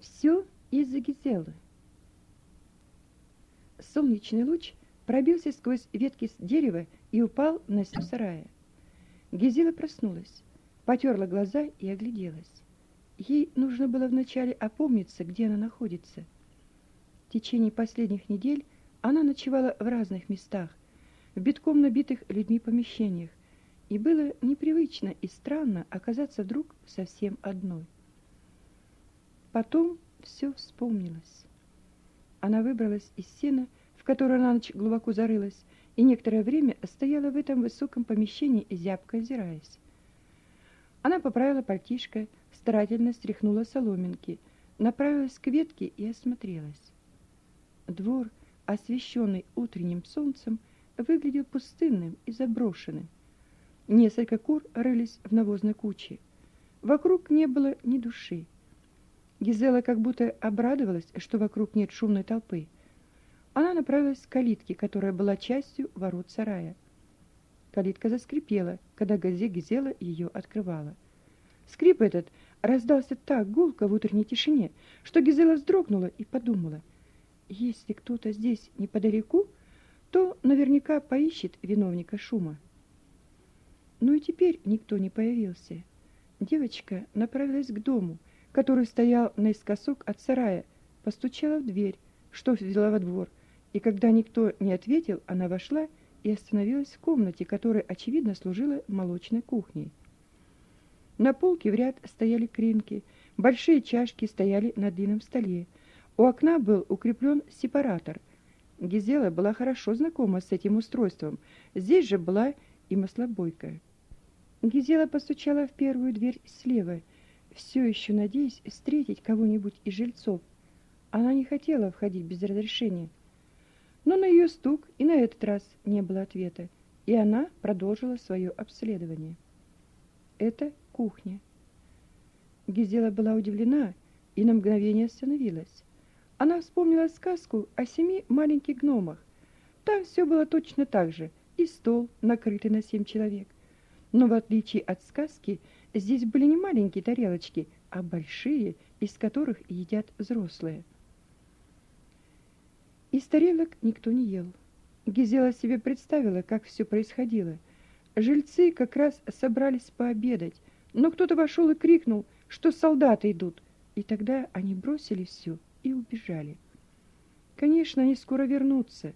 Все из-за Гизелы. Солнечный луч пробился сквозь ветки дерева и упал на стену сарая. Гизела проснулась, потерла глаза и огляделась. Ей нужно было вначале опомниться, где она находится. В течение последних недель она ночевала в разных местах, в битком набитых людьми помещениях, и было непривычно и странно оказаться вдруг совсем одной. Потом все вспомнилось. Она выбралась из сена, в которое на ночь глубоко зарылась, и некоторое время стояла в этом высоком помещении, зябко озираясь. Она поправила пальтишко, старательно стряхнула соломинки, направилась к ветке и осмотрелась. Двор, освещенный утренним солнцем, выглядел пустынным и заброшенным. Несколько кур рылись в навозной куче. Вокруг не было ни души. Гизела как будто обрадовалась, что вокруг нет шумной толпы. Она направилась к калитке, которая была частью ворот сарая. Калитка заскрипела, когда Газе Гизела ее открывала. Скрип этот раздался так гулко в утренней тишине, что Гизела вздрогнула и подумала, если кто-то здесь неподалеку, то наверняка поищет виновника шума. Но и теперь никто не появился. Девочка направилась к дому, который стоял наискосок от сарая, постучала в дверь, что взяла во двор, и когда никто не ответил, она вошла и остановилась в комнате, которая, очевидно, служила молочной кухней. На полке в ряд стояли кринки, большие чашки стояли на длинном столе. У окна был укреплен сепаратор. Гизела была хорошо знакома с этим устройством. Здесь же была и маслобойка. Гизела постучала в первую дверь слева, все еще надеясь встретить кого-нибудь из жильцов. Она не хотела входить без разрешения. Но на ее стук и на этот раз не было ответа, и она продолжила свое обследование. Это кухня. Гизела была удивлена и на мгновение остановилась. Она вспомнила сказку о семи маленьких гномах. Там все было точно так же, и стол, накрытый на семь человек. Но в отличие от сказки, здесь были не маленькие тарелочки, а большие, из которых едят взрослые. Из тарелок никто не ел. Гизела себе представила, как все происходило. Жильцы как раз собрались пообедать, но кто-то вошел и крикнул, что солдаты идут. И тогда они бросили все и убежали. Конечно, они скоро вернутся.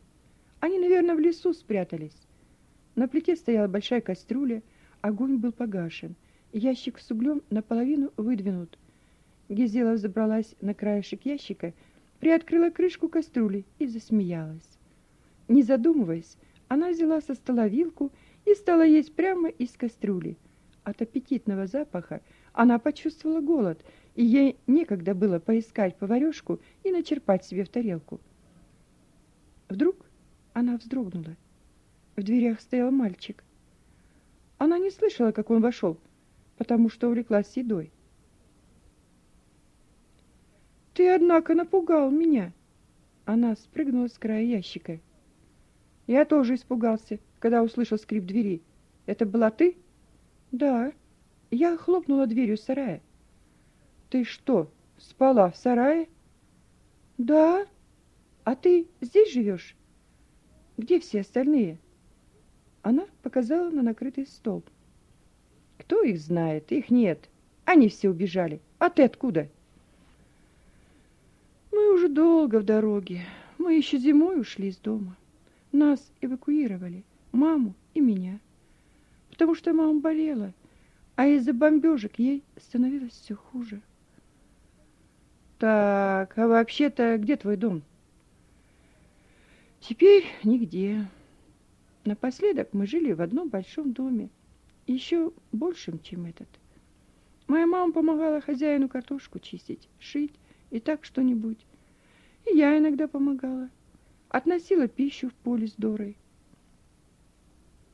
Они, наверное, в лесу спрятались. На плите стояла большая кастрюля, Огонь был погашен. Ящик с углем наполовину выдвинут. Гизела забралась на краешек ящика, приоткрыла крышку кастрюли и засмеялась. Не задумываясь, она взяла со стола вилку и стала есть прямо из кастрюли. От аппетитного запаха она почувствовала голод, и ей некогда было поискать поварёшку и начерпать себе в тарелку. Вдруг она вздрогнула. В дверях стоял мальчик. Она не слышала, как он вошел, потому что увлеклась едой. Ты, однако, напугал меня. Она спрыгнула с края ящика. Я тоже испугался, когда услышал скрип двери. Это была ты? Да. Я хлопнула дверью сарая. Ты что, спала в сарае? Да. А ты здесь живешь? Где все остальные? Она показала на накрытый стол. Кто их знает? Их нет. Они все убежали. А ты откуда? Мы уже долго в дороге. Мы еще зимой ушли из дома. Нас эвакуировали, маму и меня. Потому что мама болела, а из-за бомбежек ей становилось все хуже. Так, а вообще-то где твой дом? Теперь нигде. Напоследок мы жили в одном большом доме, еще большем, чем этот. Моя мама помогала хозяину картошку чистить, шить и так что-нибудь. И я иногда помогала. Относила пищу в поле с Дорой.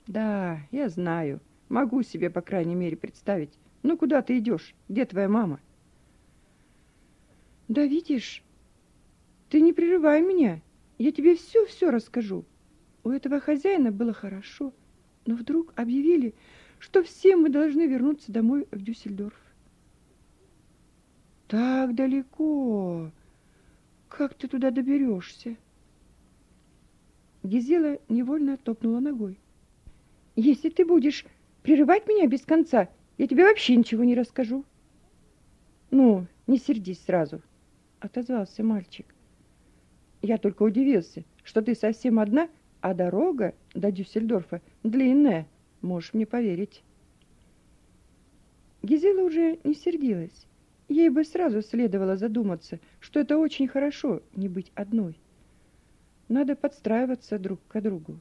Да, я знаю. Могу себе, по крайней мере, представить. Ну, куда ты идешь? Где твоя мама? Да видишь, ты не прерывай меня. Я тебе все-все расскажу. У этого хозяина было хорошо, но вдруг объявили, что все мы должны вернуться домой в Дюссельдорф. Так далеко. Как ты туда доберешься? Гизела невольно топнула ногой. Если ты будешь прерывать меня без конца, я тебе вообще ничего не расскажу. Ну, не сердись сразу, отозвался мальчик. Я только удивился, что ты совсем одна, а дорога до Дюссельдорфа длинная, можешь мне поверить. Гизела уже не сердилась. Ей бы сразу следовало задуматься, что это очень хорошо не быть одной. Надо подстраиваться друг к другу.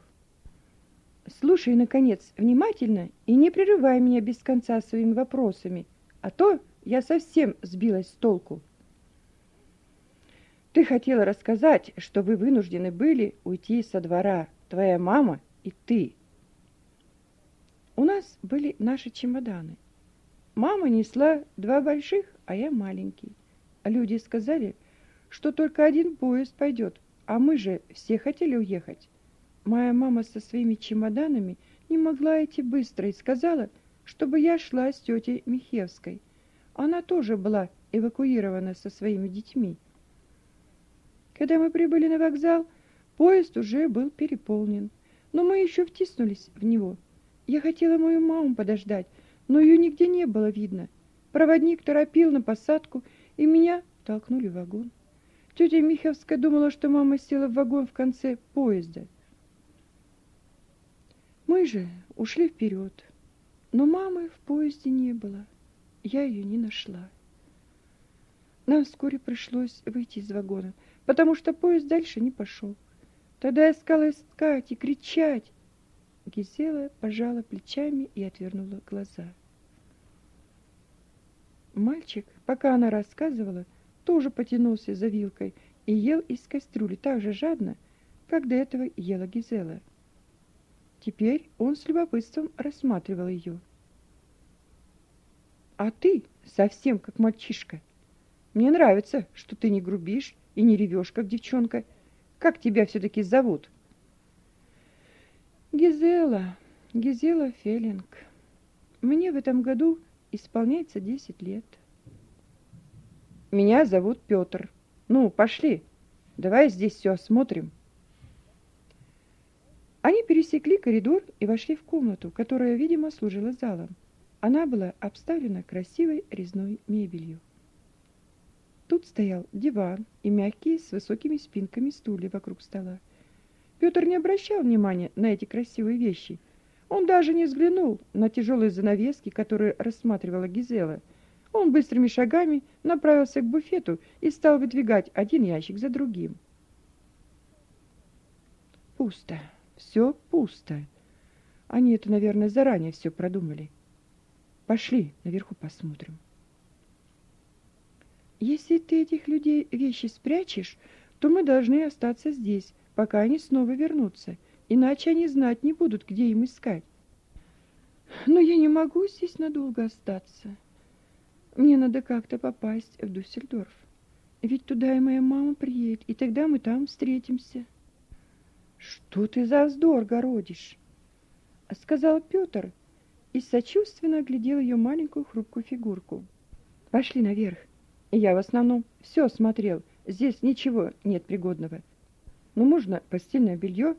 Слушай, наконец, внимательно и не прерывай меня без конца своими вопросами, а то я совсем сбилась с толку. Ты хотела рассказать, что вы вынуждены были уйти со двора, твоя мама и ты. У нас были наши чемоданы. Мама несла два больших, а я маленький. Люди сказали, что только один поезд пойдет, а мы же все хотели уехать. Моя мама со своими чемоданами не могла идти быстро и сказала, чтобы я шла с тетей Михевской. Она тоже была эвакуирована со своими детьми. Когда мы прибыли на вокзал, поезд уже был переполнен, но мы еще втиснулись в него. Я хотела мою маму подождать, но ее нигде не было видно. Проводник торопил на посадку, и меня толкнули в вагон. Тетя Миховская думала, что мама села в вагон в конце поезда. Мы же ушли вперед, но мамы в поезде не было. Я ее не нашла. Нам вскоре пришлось выйти из вагона, потому что поезд дальше не пошел. Тогда я искала искать и кричать, Гизела пожала плечами и отвернула глаза. Мальчик, пока она рассказывала, тоже потянулся за вилкой и ел из кастрюли так же жадно, как до этого ела Гизела. Теперь он с любопытством рассматривал ее. А ты совсем как мальчишка. Мне нравится, что ты не грубишь и не ревешь, как девчонка. Как тебя все таки зовут? Гизела, Гизела Фелинг. Мне в этом году исполняется десять лет. Меня зовут Петр. Ну, пошли. Давай здесь все осмотрим. Они пересекли коридор и вошли в комнату, которая, видимо, служила залом. Она была обставлена красивой резной мебелью. Тут стоял диван и мягкие с высокими спинками стулья вокруг стола. Петр не обращал внимания на эти красивые вещи. Он даже не взглянул на тяжелые занавески, которые рассматривала Гизела. Он быстрыми шагами направился к буфету и стал выдвигать один ящик за другим. Пусто. все пусто. Они это, наверное, заранее все продумали. Пошли, наверху посмотрим. Если ты этих людей вещи спрячешь, то мы должны остаться здесь, пока они снова вернутся, иначе они знать не будут, где им искать. Но я не могу здесь надолго остаться. Мне надо как-то попасть в Дюссельдорф. Ведь туда и моя мама приедет, и тогда мы там встретимся. Что ты за вздор городишь? сказал Петр и сочувственно глядел ее маленькую хрупкую фигурку. Пошли наверх. Я в основном все смотрел. Здесь ничего нет пригодного. Но ну, можно постельное белье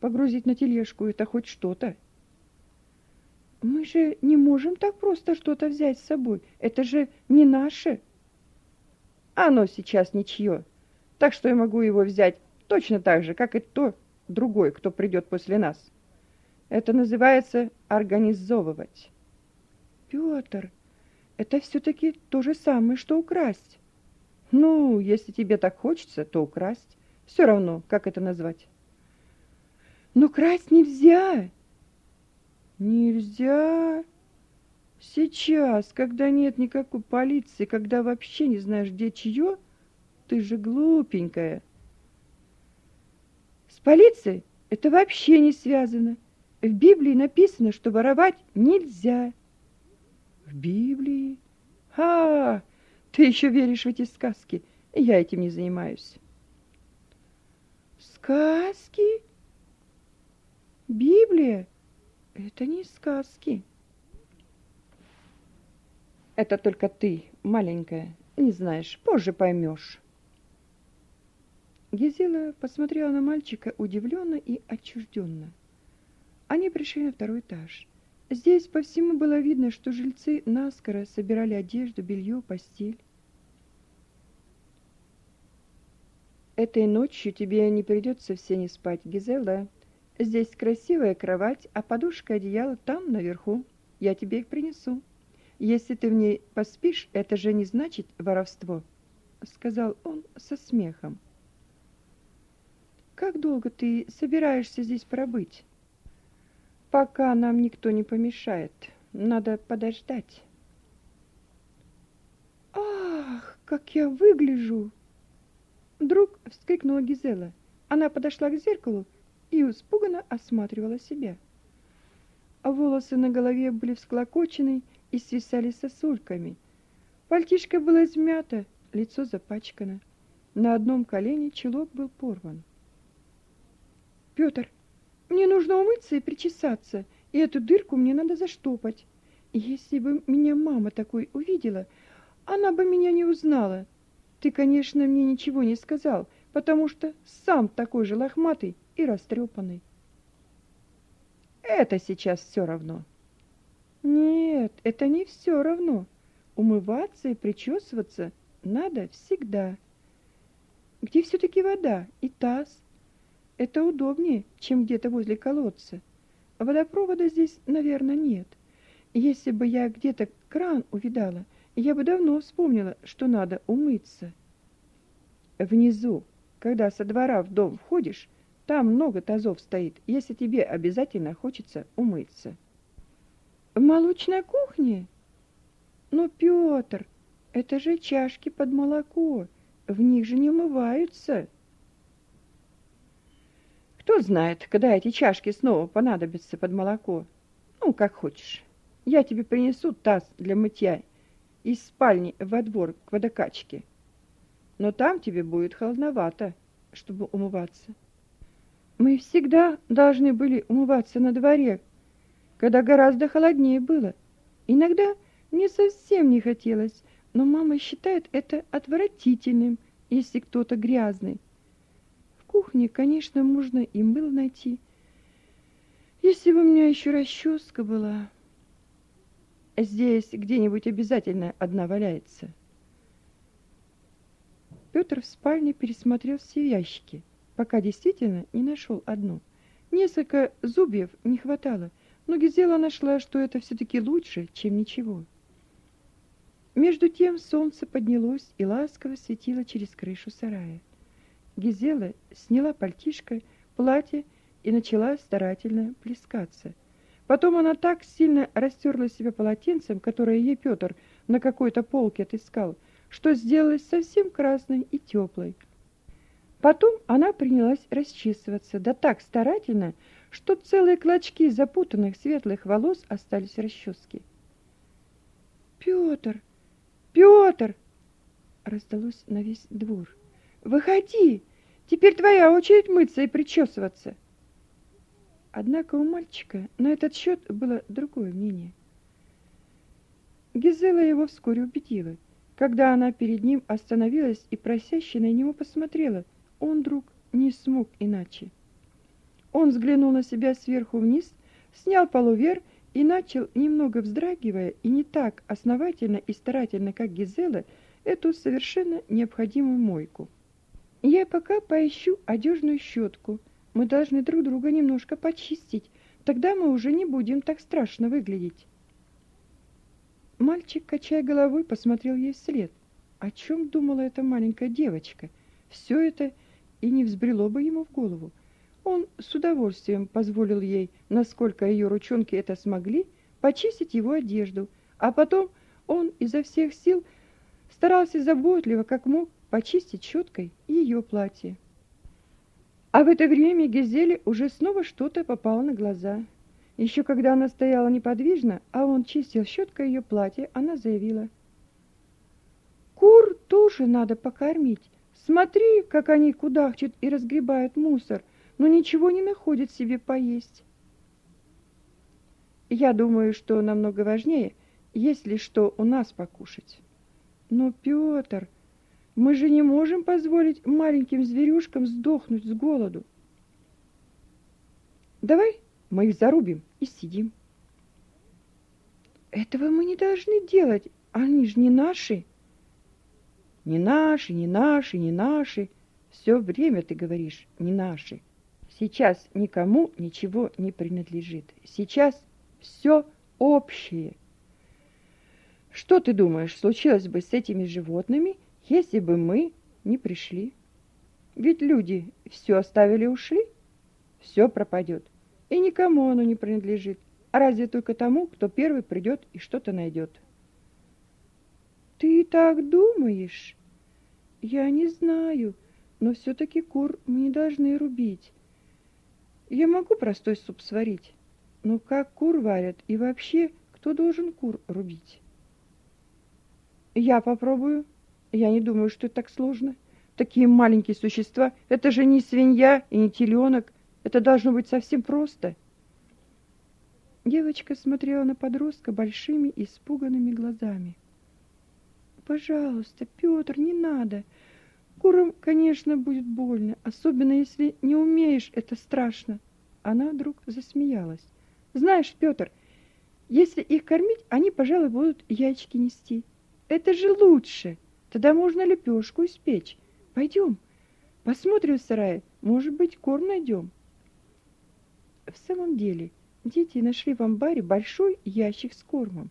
погрузить на тележку, это хоть что-то. Мы же не можем так просто что-то взять с собой. Это же не наше. Оно сейчас ничье. Так что я могу его взять точно так же, как и то другой, кто придет после нас. Это называется организовывать. Петр, это все-таки то же самое, что украсть. Ну, если тебе так хочется, то украсть. Все равно, как это назвать. Но красть нельзя. Нельзя. Сейчас, когда нет никакой полиции, когда вообще не знаешь, где чье, ты же глупенькая. С полицией это вообще не связано. В Библии написано, что воровать нельзя. В Библии? А, ты еще веришь в эти сказки. Я этим не занимаюсь. Сказки? Библия? Это не сказки. Это только ты, маленькая, не знаешь, позже поймешь. Гизела посмотрела на мальчика удивленно и отчужденно. Они пришли на второй этаж. Здесь по всему было видно, что жильцы наскоро собирали одежду, белье, постель. Этой ночью тебе не придется в сене спать, Гизела. Здесь красивая кровать, а подушка и одеяло там, наверху. Я тебе их принесу. Если ты в ней поспишь, это же не значит воровство, сказал он со смехом. Как долго ты собираешься здесь пробыть? Пока нам никто не помешает. Надо подождать. Ах, как я выгляжу! Вдруг вскрикнула Гизела. Она подошла к зеркалу и испуганно осматривала себя. Волосы на голове были всклокочены и свисали сосульками. Пальтишко было измято, лицо запачкано. На одном колене чулок был порван. Пётр, мне нужно умыться и причесаться, и эту дырку мне надо заштопать. Если бы меня мама такой увидела, она бы меня не узнала. Ты, конечно, мне ничего не сказал, потому что сам такой же лохматый и растрепанный. Это сейчас все равно. Нет, это не все равно. Умываться и причесываться надо всегда. Где все таки вода и таз? Это удобнее, чем где-то возле колодца. Водопровода здесь, наверное, нет. Если бы я где-то кран увидала, я бы давно вспомнила, что надо умыться. Внизу, когда со двора в дом входишь, там много тазов стоит, если тебе обязательно хочется умыться. В молочной кухне? Ну, Пётр, это же чашки под молоко, в них же не умываются. Кто знает, когда эти чашки снова понадобятся под молоко. Ну, как хочешь. Я тебе принесу таз для мытья из спальни во двор к водокачке. Но там тебе будет холодновато, чтобы умываться. Мы всегда должны были умываться на дворе, когда гораздо холоднее было. Иногда мне совсем не хотелось, но мама считает это отвратительным, если кто-то грязный кухне, конечно, можно им было найти. Если бы у меня еще расческа была. Здесь где-нибудь обязательно одна валяется. Петр в спальне пересмотрел все ящики, пока действительно не нашел одну. Несколько зубьев не хватало, но Гизела нашла, что это все таки лучше, чем ничего. Между тем солнце поднялось и ласково светило через крышу сарая. Гизела сняла пальтишко, платье и начала старательно плескаться. Потом она так сильно растерла себя полотенцем, которое ей Петр на какой-то полке отыскал, что сделалась совсем красной и теплой. Потом она принялась расчесываться, да так старательно, что целые клочки запутанных светлых волос остались в расческе. «Петр! Петр!» раздалось на весь двор. «Выходи! Теперь твоя очередь мыться и причесываться. Однако у мальчика на этот счет было другое мнение. Гизела его вскоре убедила. Когда она перед ним остановилась и просяще на него посмотрела, он вдруг не смог иначе. Он взглянул на себя сверху вниз, снял полувер и начал, немного вздрагивая и не так основательно и старательно, как Гизела, эту совершенно необходимую мойку. Я пока поищу одежную щетку. Мы должны друг друга немножко почистить. Тогда мы уже не будем так страшно выглядеть. Мальчик, качая головой, посмотрел ей вслед. О чем думала эта маленькая девочка? Все это и не взбрело бы ему в голову. Он с удовольствием позволил ей, насколько ее ручонки это смогли, почистить его одежду, а потом он изо всех сил старался заботливо, как мог, почистить щеткой ее платье. А в это время Гизеле уже снова что-то попало на глаза. Еще когда она стояла неподвижно, а он чистил щеткой ее платье, она заявила. «Кур тоже надо покормить. Смотри, как они кудахчут и разгребают мусор, но ничего не находят себе поесть». «Я думаю, что намного важнее, есть ли что у нас покушать». Но, Петр, мы же не можем позволить маленьким зверюшкам сдохнуть с голоду. Давай мы их зарубим и сидим. Этого мы не должны делать, они же не наши. Не наши, не наши, не наши. Все время ты говоришь «не наши». Сейчас никому ничего не принадлежит. Сейчас все общее. Что ты думаешь, случилось бы с этими животными, если бы мы не пришли? Ведь люди все оставили и ушли, все пропадет, и никому оно не принадлежит, а разве только тому, кто первый придет и что-то найдет. Ты так думаешь? Я не знаю, но все-таки кур мы не должны рубить. Я могу простой суп сварить, но как кур варят и вообще, кто должен кур рубить? Я попробую. Я не думаю, что это так сложно. Такие маленькие существа. Это же не свинья и не теленок. Это должно быть совсем просто. Девочка смотрела на подростка большими испуганными глазами. Пожалуйста, Петр, не надо. Курам, конечно, будет больно, особенно если не умеешь, это страшно. Она вдруг засмеялась. Знаешь, Петр, если их кормить, они, пожалуй, будут яички нести. Это же лучше. Тогда можно лепешку испечь. Пойдем, посмотрим в сарае. Может быть, корм найдем. В самом деле, дети нашли в амбаре большой ящик с кормом.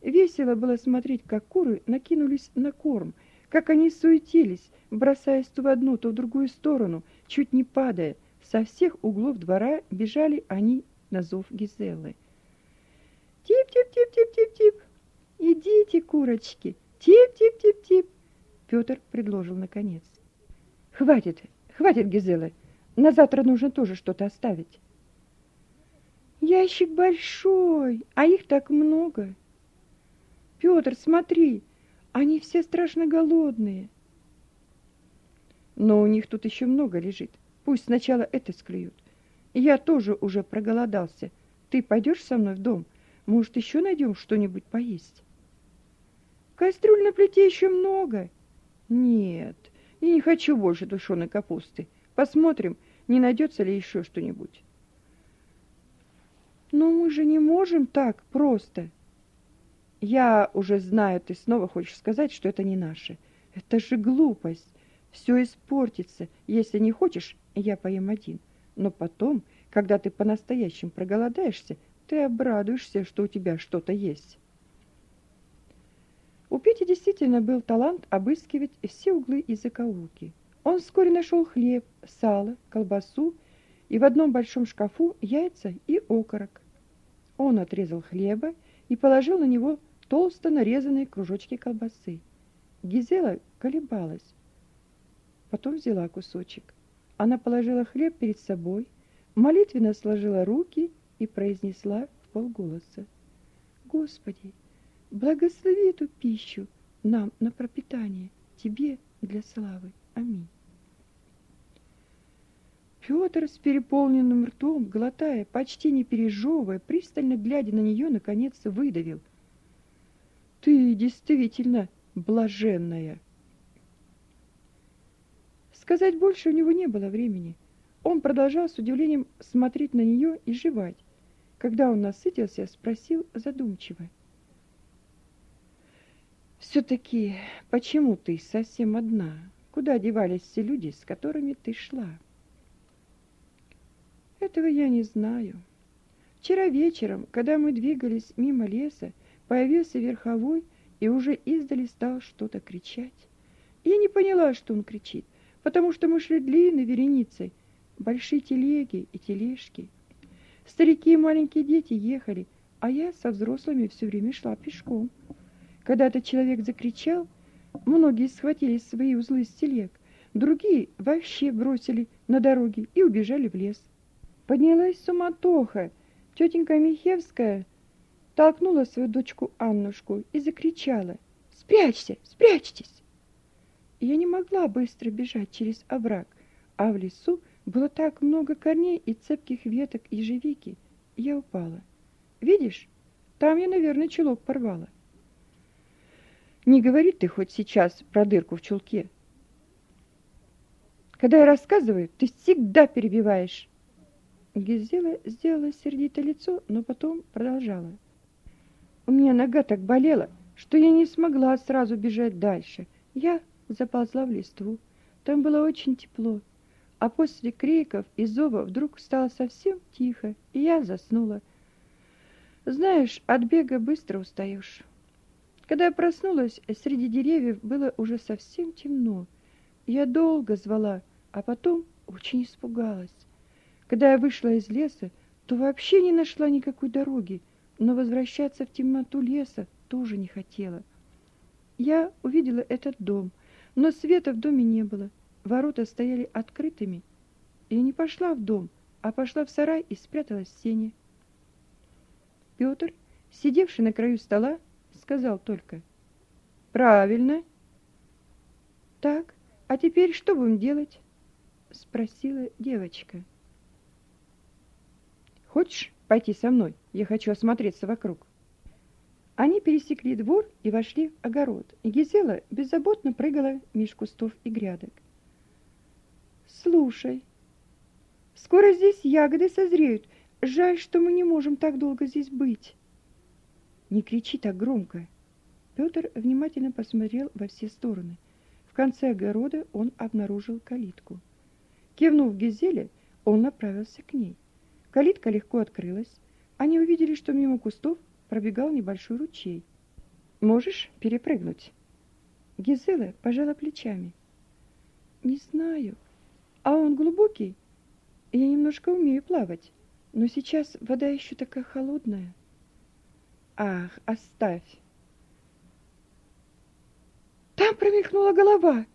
Весело было смотреть, как куры накинулись на корм, как они суетились, бросаясь то в одну, то в другую сторону, чуть не падая. Со всех углов двора бежали они на зов Гизеллы. «Тип-тип-тип-тип-тип-тип!» Идите, курочки, тип-тип-тип-тип. Петр предложил наконец. Хватит, хватит, Гизела. На завтра нужно тоже что-то оставить. Ящик большой, а их так много. Петр, смотри, они все страшно голодные. Но у них тут еще много лежит. Пусть сначала это склюют. Я тоже уже проголодался. Ты пойдешь со мной в дом? Может, еще найдем что-нибудь поесть? Кастрюль на плите еще много. Нет, я не хочу больше тушеной капусты. Посмотрим, не найдется ли еще что-нибудь. Но мы же не можем так просто. Я уже знаю, ты снова хочешь сказать, что это не наше. Это же глупость. Все испортится. Если не хочешь, я поем один. Но потом, когда ты по-настоящему проголодаешься, ты обрадуешься, что у тебя что-то есть. У Пети действительно был талант обыскивать все углы и закоулки. Он вскоре нашел хлеб, сало, колбасу и в одном большом шкафу яйца и окорок. Он отрезал хлеба и положил на него толсто нарезанные кружочки колбасы. Гизела колебалась. Потом взяла кусочек. Она положила хлеб перед собой, молитвенно сложила руки и произнесла в полголоса. «Господи, Благослови эту пищу нам на пропитание, тебе для славы. Аминь. Петр с переполненным ртом, глотая, почти не пережевывая, пристально глядя на нее, наконец выдавил. «Ты действительно блаженная!» Сказать больше у него не было времени. Он продолжал с удивлением смотреть на нее и жевать. Когда он насытился, спросил задумчиво. Все-таки почему ты совсем одна? Куда девались все люди, с которыми ты шла? Этого я не знаю. Вчера вечером, когда мы двигались мимо леса, появился верховой и уже издали стал что-то кричать. Я не поняла, что он кричит, потому что мы шли длинной вереницей, большие телеги и тележки. Старики и маленькие дети ехали, а я со взрослыми все время шла пешком. Когда этот человек закричал, многие схватили свои узлы с телег, другие вообще бросили на дороге и убежали в лес. Поднялась суматоха. Тетенька Михевская толкнула свою дочку Аннушку и закричала «Спрячься! Спрячьтесь!» Я не могла быстро бежать через овраг, а в лесу было так много корней и цепких веток ежевики. Я упала. Видишь, там я, наверное, чулок порвала. Не говори ты хоть сейчас про дырку в чулке. Когда я рассказываю, ты всегда перебиваешь. Гизела сделала сердитое лицо, но потом продолжала. У меня нога так болела, что я не смогла сразу бежать дальше. Я заползла в листву. Там было очень тепло. А после криков и зова вдруг стало совсем тихо, и я заснула. Знаешь, от бега быстро устаешь. Когда я проснулась, среди деревьев было уже совсем темно. Я долго звала, а потом очень испугалась. Когда я вышла из леса, то вообще не нашла никакой дороги, но возвращаться в темноту леса тоже не хотела. Я увидела этот дом, но света в доме не было. Ворота стояли открытыми. Я не пошла в дом, а пошла в сарай и спряталась в сене. Петр, сидевший на краю стола, сказал только: "Правильно. Так, а теперь что будем делать?" спросила девочка. "Хочешь пойти со мной? Я хочу осмотреться вокруг". Они пересекли двор и вошли в огород. Гизела беззаботно прыгала меж кустов и грядок. "Слушай, скоро здесь ягоды созреют. Жаль, что мы не можем так долго здесь быть". Не кричи так громко. Петр внимательно посмотрел во все стороны. В конце огорода он обнаружил калитку. Кивнув Гизеле, он направился к ней. Калитка легко открылась. Они увидели, что мимо кустов пробегал небольшой ручей. Можешь перепрыгнуть? Гизела пожала плечами. Не знаю. А он глубокий? Я немножко умею плавать, но сейчас вода еще такая холодная. Ах, оставь. Там промелькнула голова.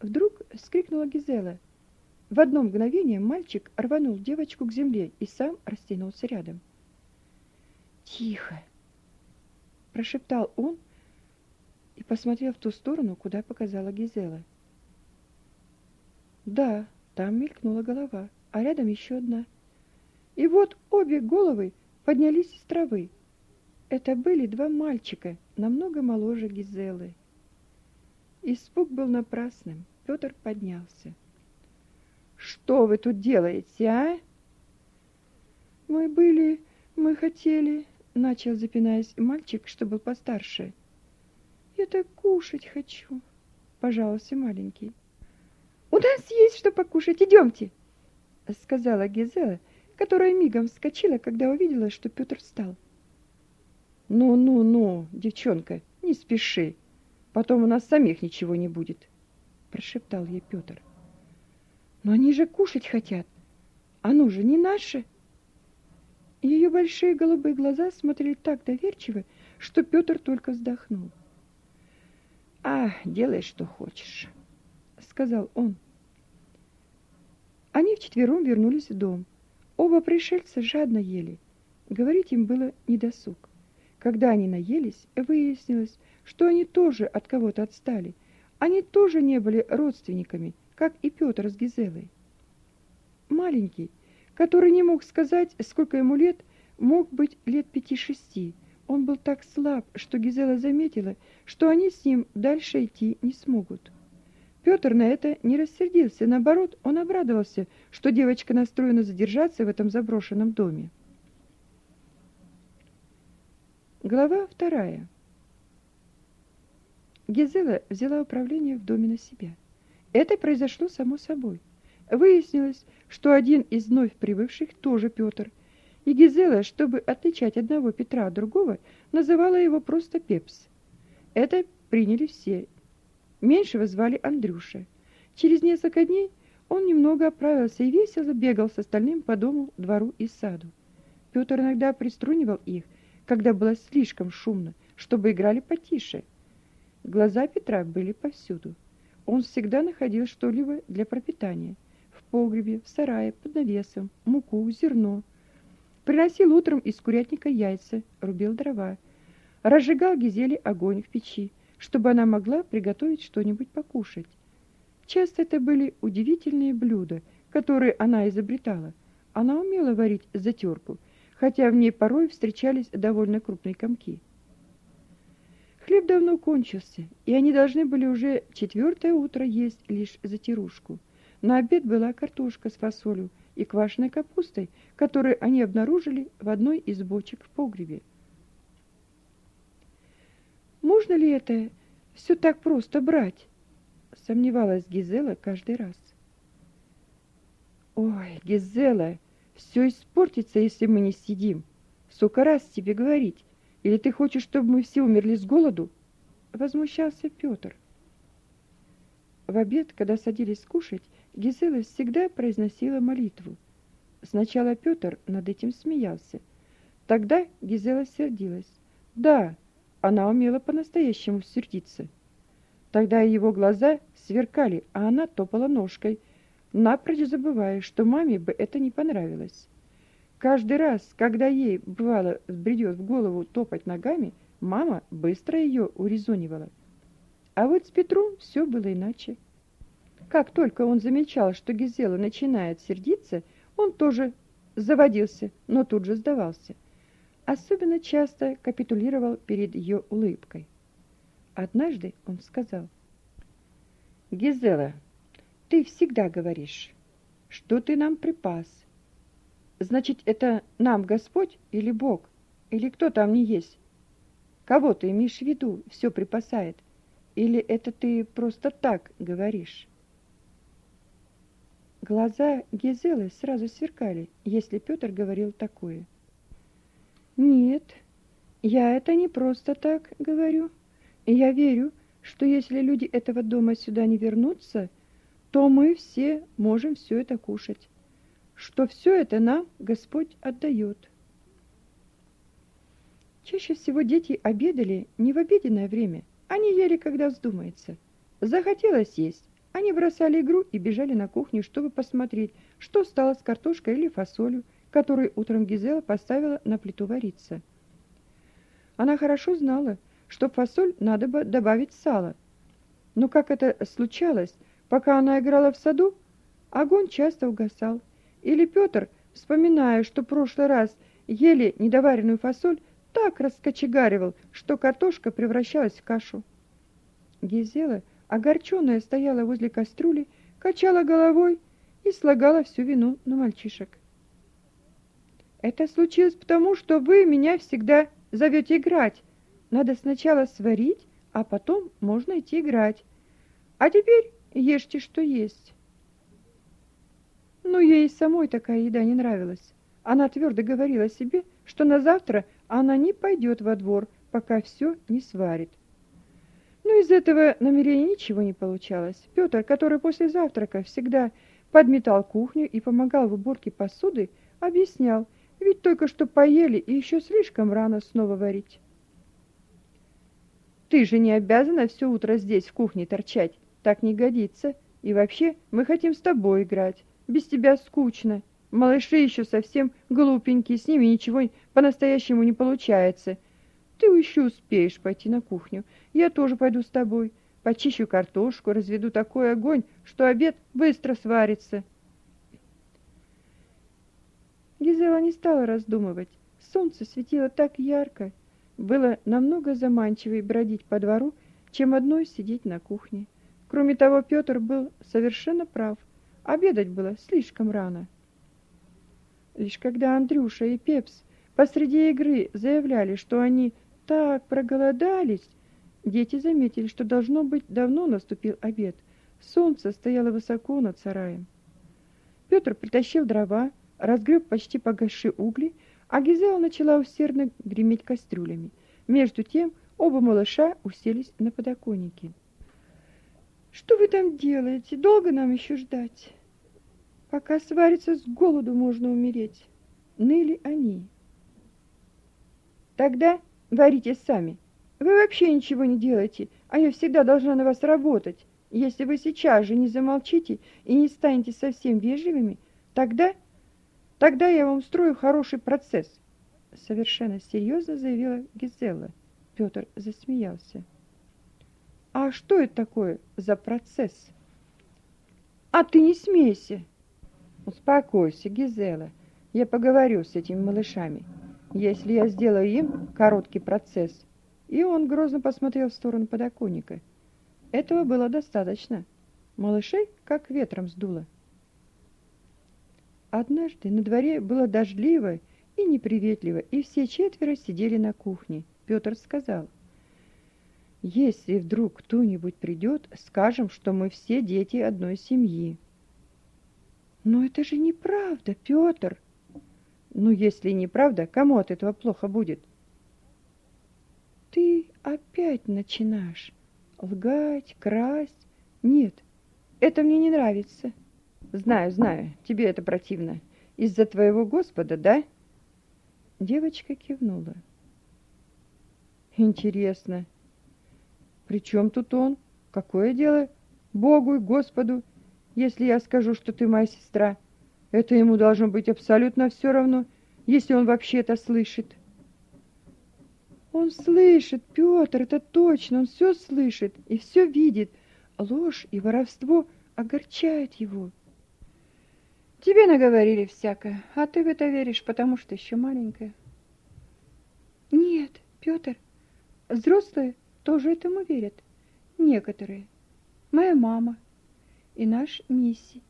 Вдруг вскрикнула Гизела. В одно мгновение мальчик рванул девочку к земле и сам растянулся рядом. Тихо, прошептал он и посмотрел в ту сторону, куда показала Гизела. Да, там мелькнула голова, а рядом еще одна. И вот обе головы поднялись из травы. Это были два мальчика, намного моложе Гизелы. Испуг был напрасным. Петр поднялся. Что вы тут делаете, а? Мы были, мы хотели, начал запинаясь мальчик, что был постарше. Я так кушать хочу, пожаловался маленький. У нас есть что покушать, идемте, сказала Гизела, которая мигом вскочила, когда увидела, что Петр встал. Ну-ну-ну, девчонка, не спеши. Потом у нас самих ничего не будет, прошептал ей Петр. Но они же кушать хотят. Оно же не наше. Ее большие голубые глаза смотрели так доверчиво, что Петр только вздохнул. А, делай, что хочешь, сказал он. Они вчетвером вернулись в дом. Оба пришельца жадно ели. Говорить им было недосуг. Когда они наелись, выяснилось, что они тоже от кого-то отстали. Они тоже не были родственниками, как и Петр с Гизелой. Маленький, который не мог сказать, сколько ему лет, мог быть лет пяти-шести. Он был так слаб, что Гизела заметила, что они с ним дальше идти не смогут. Петр на это не рассердился, наоборот, он обрадовался, что девочка настроена задержаться в этом заброшенном доме. Глава вторая. Гизела взяла управление в доме на себя. Это произошло само собой. Выяснилось, что один из вновь прибывших тоже Петр. И Гизела, чтобы отличать одного Петра от другого, называла его просто Пепс. Это приняли все. Меньшего звали Андрюша. Через несколько дней он немного оправился и весело бегал с остальным по дому, двору и саду. Петр иногда приструнивал их, когда было слишком шумно, чтобы играли потише. Глаза Петра были повсюду. Он всегда находил что-либо для пропитания. В погребе, в сарае, под навесом, муку, зерно. Приносил утром из курятника яйца, рубил дрова. Разжигал Гизели огонь в печи, чтобы она могла приготовить что-нибудь покушать. Часто это были удивительные блюда, которые она изобретала. Она умела варить затерку, хотя в ней порой встречались довольно крупные комки. Хлеб давно кончился, и они должны были уже четвертое утро есть лишь затирушку. На обед была картошка с фасолью и квашеной капустой, которую они обнаружили в одной из бочек в погребе. Можно ли это все так просто брать? Сомневалась Гизела каждый раз. Ой, Гизела, все испортится, если мы не съедим. Сколько раз тебе говорить? Или ты хочешь, чтобы мы все умерли с голоду? Возмущался Петр. В обед, когда садились кушать, Гизела всегда произносила молитву. Сначала Петр над этим смеялся. Тогда Гизела сердилась. Да, она умела по-настоящему сердиться. Тогда его глаза сверкали, а она топала ножкой, напрочь забывая, что маме бы это не понравилось. Каждый раз, когда ей, бывало, бредет в голову топать ногами, мама быстро ее урезонивала. А вот с Петром все было иначе. Как только он замечал, что Гизела начинает сердиться, он тоже заводился, но тут же сдавался. Особенно часто капитулировал перед ее улыбкой. Однажды он сказал, «Гизела, ты всегда говоришь, что ты нам припас. Значит, это нам Господь или Бог, или кто там не есть? Кого ты имеешь в виду, все припасает? Или это ты просто так говоришь?» Глаза Гизелы сразу сверкали, если Петр говорил такое. Нет, я это не просто так говорю. Я верю, что если люди этого дома сюда не вернутся, то мы все можем все это кушать. Что все это нам Господь отдает. Чаще всего дети обедали не в обеденное время, они ели, когда вздумается. Захотелось есть, они бросали игру и бежали на кухню, чтобы посмотреть, что стало с картошкой или фасолью, которую утром Гизела поставила на плиту вариться. Она хорошо знала, что фасоль надо бы добавить сало. Но как это случалось, пока она играла в саду, огонь часто угасал. Или Петр, вспоминая, что в прошлый раз ели недоваренную фасоль, так раскочегаривал, что картошка превращалась в кашу. Гизела – огорченная стояла возле кастрюли, качала головой и слагала всю вину на мальчишек. Это случилось потому, что вы меня всегда зовете играть. Надо сначала сварить, а потом можно идти играть. А теперь ешьте, что есть. Но ей самой такая еда не нравилась. Она твердо говорила себе, что на завтра она не пойдет во двор, пока все не сварит. Но из этого намерения ничего не получалось. Петр, который после завтрака всегда подметал кухню и помогал в уборке посуды, объяснял, ведь только что поели и еще слишком рано снова варить. Ты же не обязана все утро здесь в кухне торчать. Так не годится. И вообще, мы хотим с тобой играть. Без тебя скучно. Малыши еще совсем глупенькие, с ними ничего по-настоящему не получается. Ты еще успеешь пойти на кухню. Я тоже пойду с тобой. Почищу картошку, разведу такой огонь, что обед быстро сварится. Гизела не стала раздумывать. Солнце светило так ярко. Было намного заманчивее бродить по двору, чем одной сидеть на кухне. Кроме того, Петр был совершенно прав. Обедать было слишком рано. Лишь когда Андрюша и Пепс посреди игры заявляли, что они так проголодались. Дети заметили, что должно быть давно наступил обед. Солнце стояло высоко над сараем. Петр притащил дрова, разгреб почти погасшие угли, а Гизела начала усердно греметь кастрюлями. Между тем оба малыша уселись на подоконнике. Что вы там делаете? Долго нам еще ждать? Пока сварится с голоду можно умереть. Ныли они. Тогда Варите сами. Вы вообще ничего не делаете, а я всегда должна на вас работать. Если вы сейчас же не замолчите и не станете совсем вежливыми, тогда... Тогда я вам устрою хороший процесс. Совершенно серьезно заявила Гизела. Петр засмеялся. А что это такое за процесс? А ты не смейся. Успокойся, Гизела. Я поговорю с этими малышами. Если я сделаю им короткий процесс, И он грозно посмотрел в сторону подоконника. Этого было достаточно. Малышей как ветром сдуло. Однажды на дворе было дождливо и неприветливо, и все четверо сидели на кухне. Петр сказал, «Если вдруг кто-нибудь придет, скажем, что мы все дети одной семьи». «Но это же неправда, Петр!» «Ну, если неправда, кому от этого плохо будет?» «Ты опять начинаешь лгать, красть. Нет, это мне не нравится». Знаю, знаю, тебе это противно. Из-за твоего Господа, да? Девочка кивнула. Интересно. При чем тут он? Какое дело Богу и Господу, если я скажу, что ты моя сестра? Это ему должно быть абсолютно все равно, если он вообще это слышит. Он слышит, Петр, это точно, он все слышит и все видит. Ложь и воровство огорчают его. Тебе наговорили всякое, а ты в это веришь, потому что еще маленькая. Нет, Петр, взрослые тоже этому верят. Некоторые. Моя мама и наш Мисси.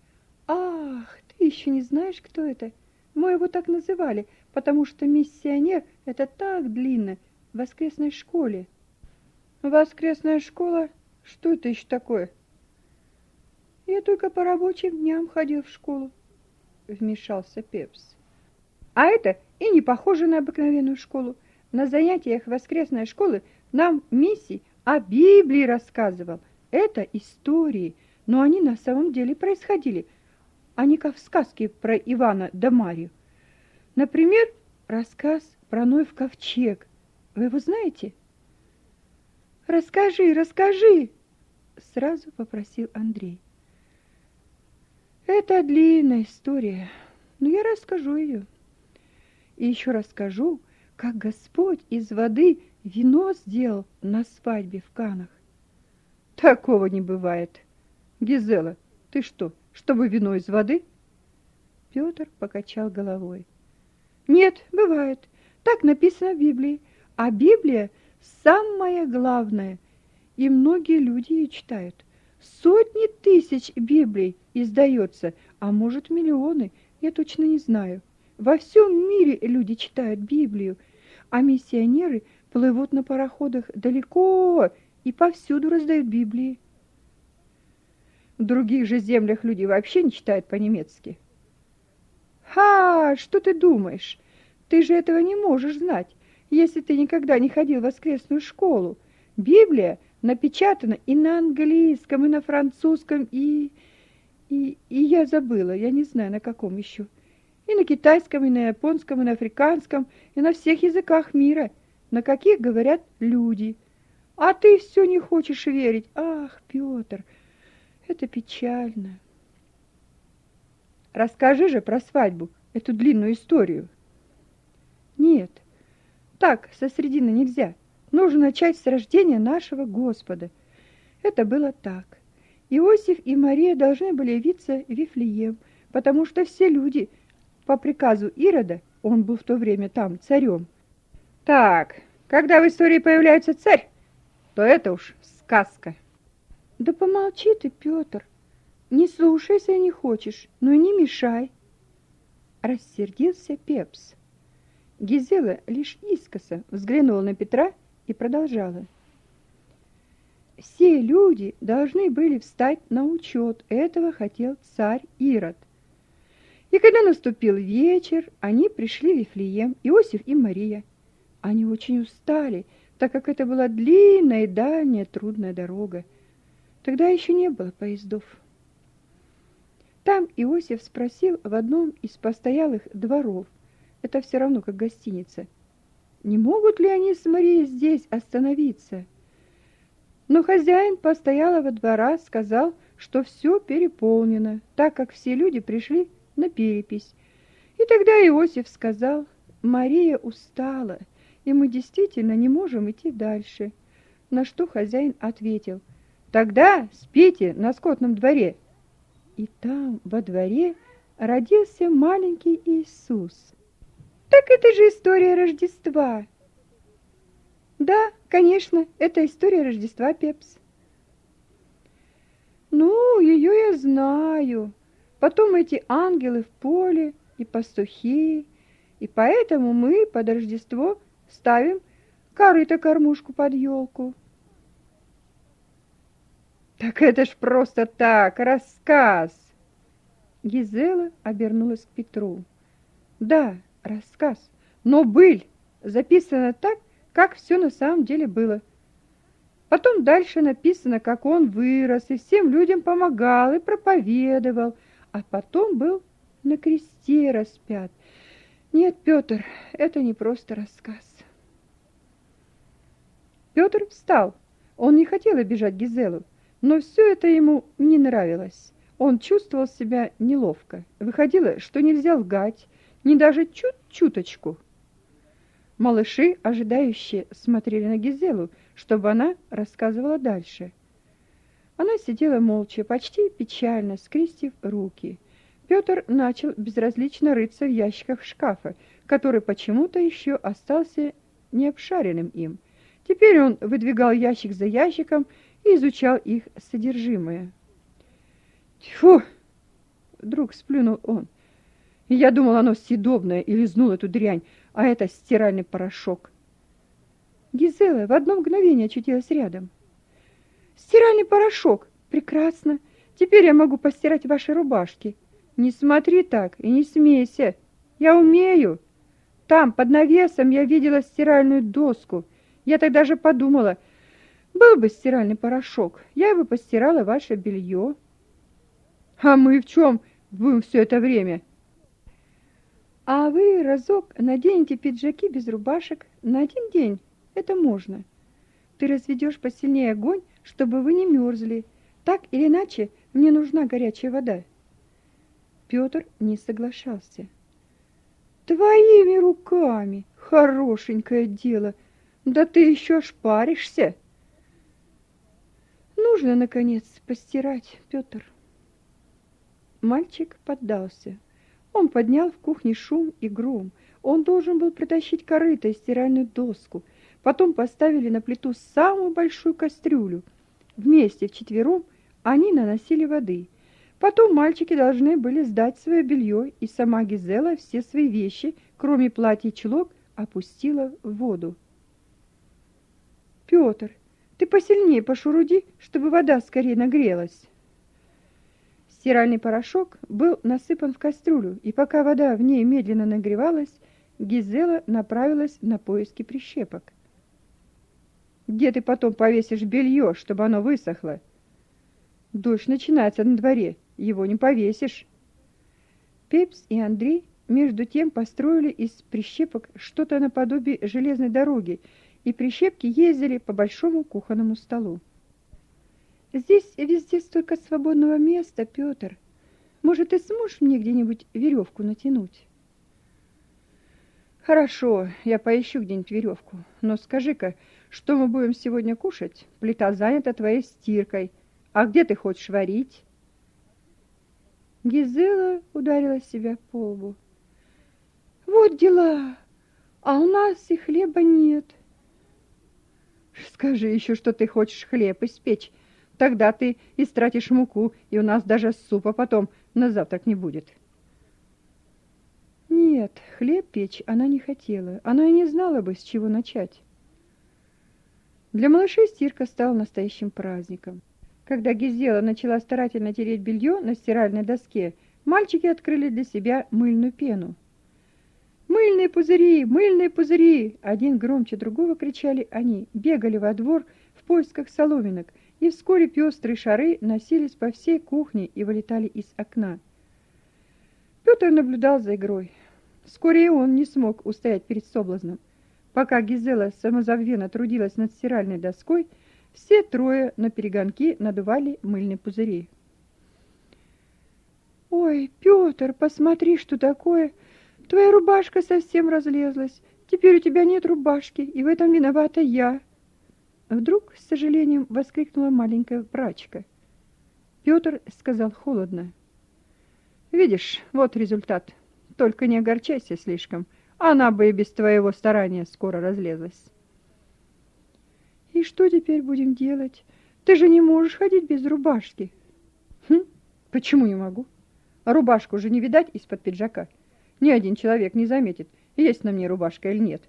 Ах, ты еще не знаешь, кто это? Мы его так называли, потому что миссионер — это так длинно в воскресной школе. Воскресная школа? Что это еще такое? Я только по рабочим дням ходил в школу вмешался Пепс. А это и не похоже на обыкновенную школу. На занятиях воскресной школы нам Мисси о Библии рассказывал. Это истории, но они на самом деле происходили, а не как в сказке про Ивана да Марию. Например, рассказ про Ноев ковчег. Вы его знаете? Расскажи, расскажи, сразу попросил Андрей. Это длинная история, но я расскажу ее. И еще расскажу, как Господь из воды вино сделал на свадьбе в Канах. Такого не бывает. Гизела, ты что, чтобы вино из воды? Петр покачал головой. Нет, бывает. Так написано в Библии. А Библия самое главное, и многие люди ее читают. Сотни тысяч Библий издается, а может миллионы, я точно не знаю. Во всем мире люди читают Библию, а миссионеры плывут на пароходах далеко и повсюду раздают Библии. В других же землях люди вообще не читают по-немецки. Ха, что ты думаешь? Ты же этого не можешь знать, если ты никогда не ходил в воскресную школу. Библия напечатано и на английском, и на французском, и... И, и я забыла, я не знаю, на каком еще. И на китайском, и на японском, и на африканском, и на всех языках мира, на каких говорят люди. А ты все не хочешь верить. Ах, Петр, это печально. Расскажи же про свадьбу, эту длинную историю. Нет, так, со средины нельзя. Нужно начать с рождения нашего Господа. Это было так. Иосиф и Мария должны были явиться в Вифлеем, потому что все люди по приказу Ирода, он был в то время там царем. Так, когда в истории появляется царь, то это уж сказка. Да помолчи ты, Петр. Не слушай, если не хочешь, но и не мешай. Рассердился Пепс. Гизела лишь искоса взглянула на Петра и продолжала. Все люди должны были встать на учет, этого хотел царь Ирод. И когда наступил вечер, они пришли в Вифлеем, Иосиф и Мария. Они очень устали, так как это была длинная и дальняя трудная дорога. Тогда еще не было поездов. Там Иосиф спросил в одном из постоялых дворов, это все равно как гостиница, не могут ли они с Марией здесь остановиться? Но хозяин постоялого двора сказал, что все переполнено, так как все люди пришли на перепись. И тогда Иосиф сказал, Мария устала, и мы действительно не можем идти дальше. На что хозяин ответил, тогда спите на скотном дворе. И там, во дворе, родился маленький Иисус. Так это же история Рождества. Да, конечно, это история Рождества, Пепс. Ну, ее я знаю. Потом эти ангелы в поле и пастухи, и поэтому мы под Рождество ставим корыто-кормушку под елку. Так это ж просто так, рассказ. Гизела обернулась к Петру. Да, рассказ, но быль записана так, как все на самом деле было. Потом дальше написано, как он вырос и всем людям помогал и проповедовал, а потом был на кресте распят. Нет, Петр, это не просто рассказ. Петр встал. Он не хотел обижать Гизелу, но все это ему не нравилось. Он чувствовал себя неловко. Выходило, что нельзя лгать, ни даже чуть-чуточку. Малыши, ожидающие, смотрели на Гизелу, чтобы она рассказывала дальше. Она сидела молча, почти печально, скрестив руки. Петр начал безразлично рыться в ящиках шкафа, который почему-то еще остался необшаренным им. Теперь он выдвигал ящик за ящиком и изучал их содержимое. «Тьфу!» — вдруг сплюнул он. «Я думал, оно съедобное и лизнул эту дрянь, а это стиральный порошок». Гизела в одно мгновение очутилась рядом. «Стиральный порошок! Прекрасно! Теперь я могу постирать ваши рубашки. Не смотри так и не смейся. Я умею. Там, под навесом, я видела стиральную доску — я тогда же подумала, был бы стиральный порошок, я бы постирала ваше белье. А мы в чем будем все это время? А вы разок наденете пиджаки без рубашек на один день. Это можно. Ты разведешь посильнее огонь, чтобы вы не мерзли. Так или иначе, мне нужна горячая вода. Петр не соглашался. Твоими руками, хорошенькое дело — да ты еще шпаришься. Нужно, наконец, постирать, Петр. Мальчик поддался. Он поднял в кухне шум и гром. Он должен был притащить корыто и стиральную доску. Потом поставили на плиту самую большую кастрюлю. Вместе вчетвером они наносили воды. Потом мальчики должны были сдать свое белье, и сама Гизела все свои вещи, кроме платья и чулок, опустила в воду. Петр, ты посильнее пошуруди, чтобы вода скорее нагрелась. Стиральный порошок был насыпан в кастрюлю, и пока вода в ней медленно нагревалась, Гизела направилась на поиски прищепок. Где ты потом повесишь белье, чтобы оно высохло? Дождь начинается на дворе, его не повесишь. Пепс и Андрей между тем построили из прищепок что-то наподобие железной дороги и прищепки ездили по большому кухонному столу. Здесь везде столько свободного места, Петр. Может, ты сможешь мне где-нибудь веревку натянуть? Хорошо, я поищу где-нибудь веревку. Но скажи-ка, что мы будем сегодня кушать? Плита занята твоей стиркой. А где ты хочешь варить? Гизела ударила себя по лбу. Вот дела. А у нас и хлеба нет. Скажи еще, что ты хочешь хлеб испечь. Тогда ты истратишь муку, и у нас даже супа потом на завтрак не будет. Нет, хлеб печь она не хотела. Она и не знала бы, с чего начать. Для малышей стирка стала настоящим праздником. Когда Гизела начала старательно тереть белье на стиральной доске, мальчики открыли для себя мыльную пену. «Мыльные пузыри! Мыльные пузыри!» Один громче другого кричали они, бегали во двор в поисках соломинок, и вскоре пестрые шары носились по всей кухне и вылетали из окна. Петр наблюдал за игрой. Вскоре он не смог устоять перед соблазном. Пока Гизела самозабвенно трудилась над стиральной доской, все трое на перегонки надували мыльные пузыри. «Ой, Петр, посмотри, что такое!» Твоя рубашка совсем разлезлась. Теперь у тебя нет рубашки, и в этом виновата я. Вдруг с сожалением воскликнула маленькая прачка. Петр сказал холодно. Видишь, вот результат. Только не огорчайся слишком. Она бы и без твоего старания скоро разлезлась. И что теперь будем делать? Ты же не можешь ходить без рубашки. Хм, почему не могу? Рубашку же не видать из-под пиджака. Ни один человек не заметит, есть на мне рубашка или нет.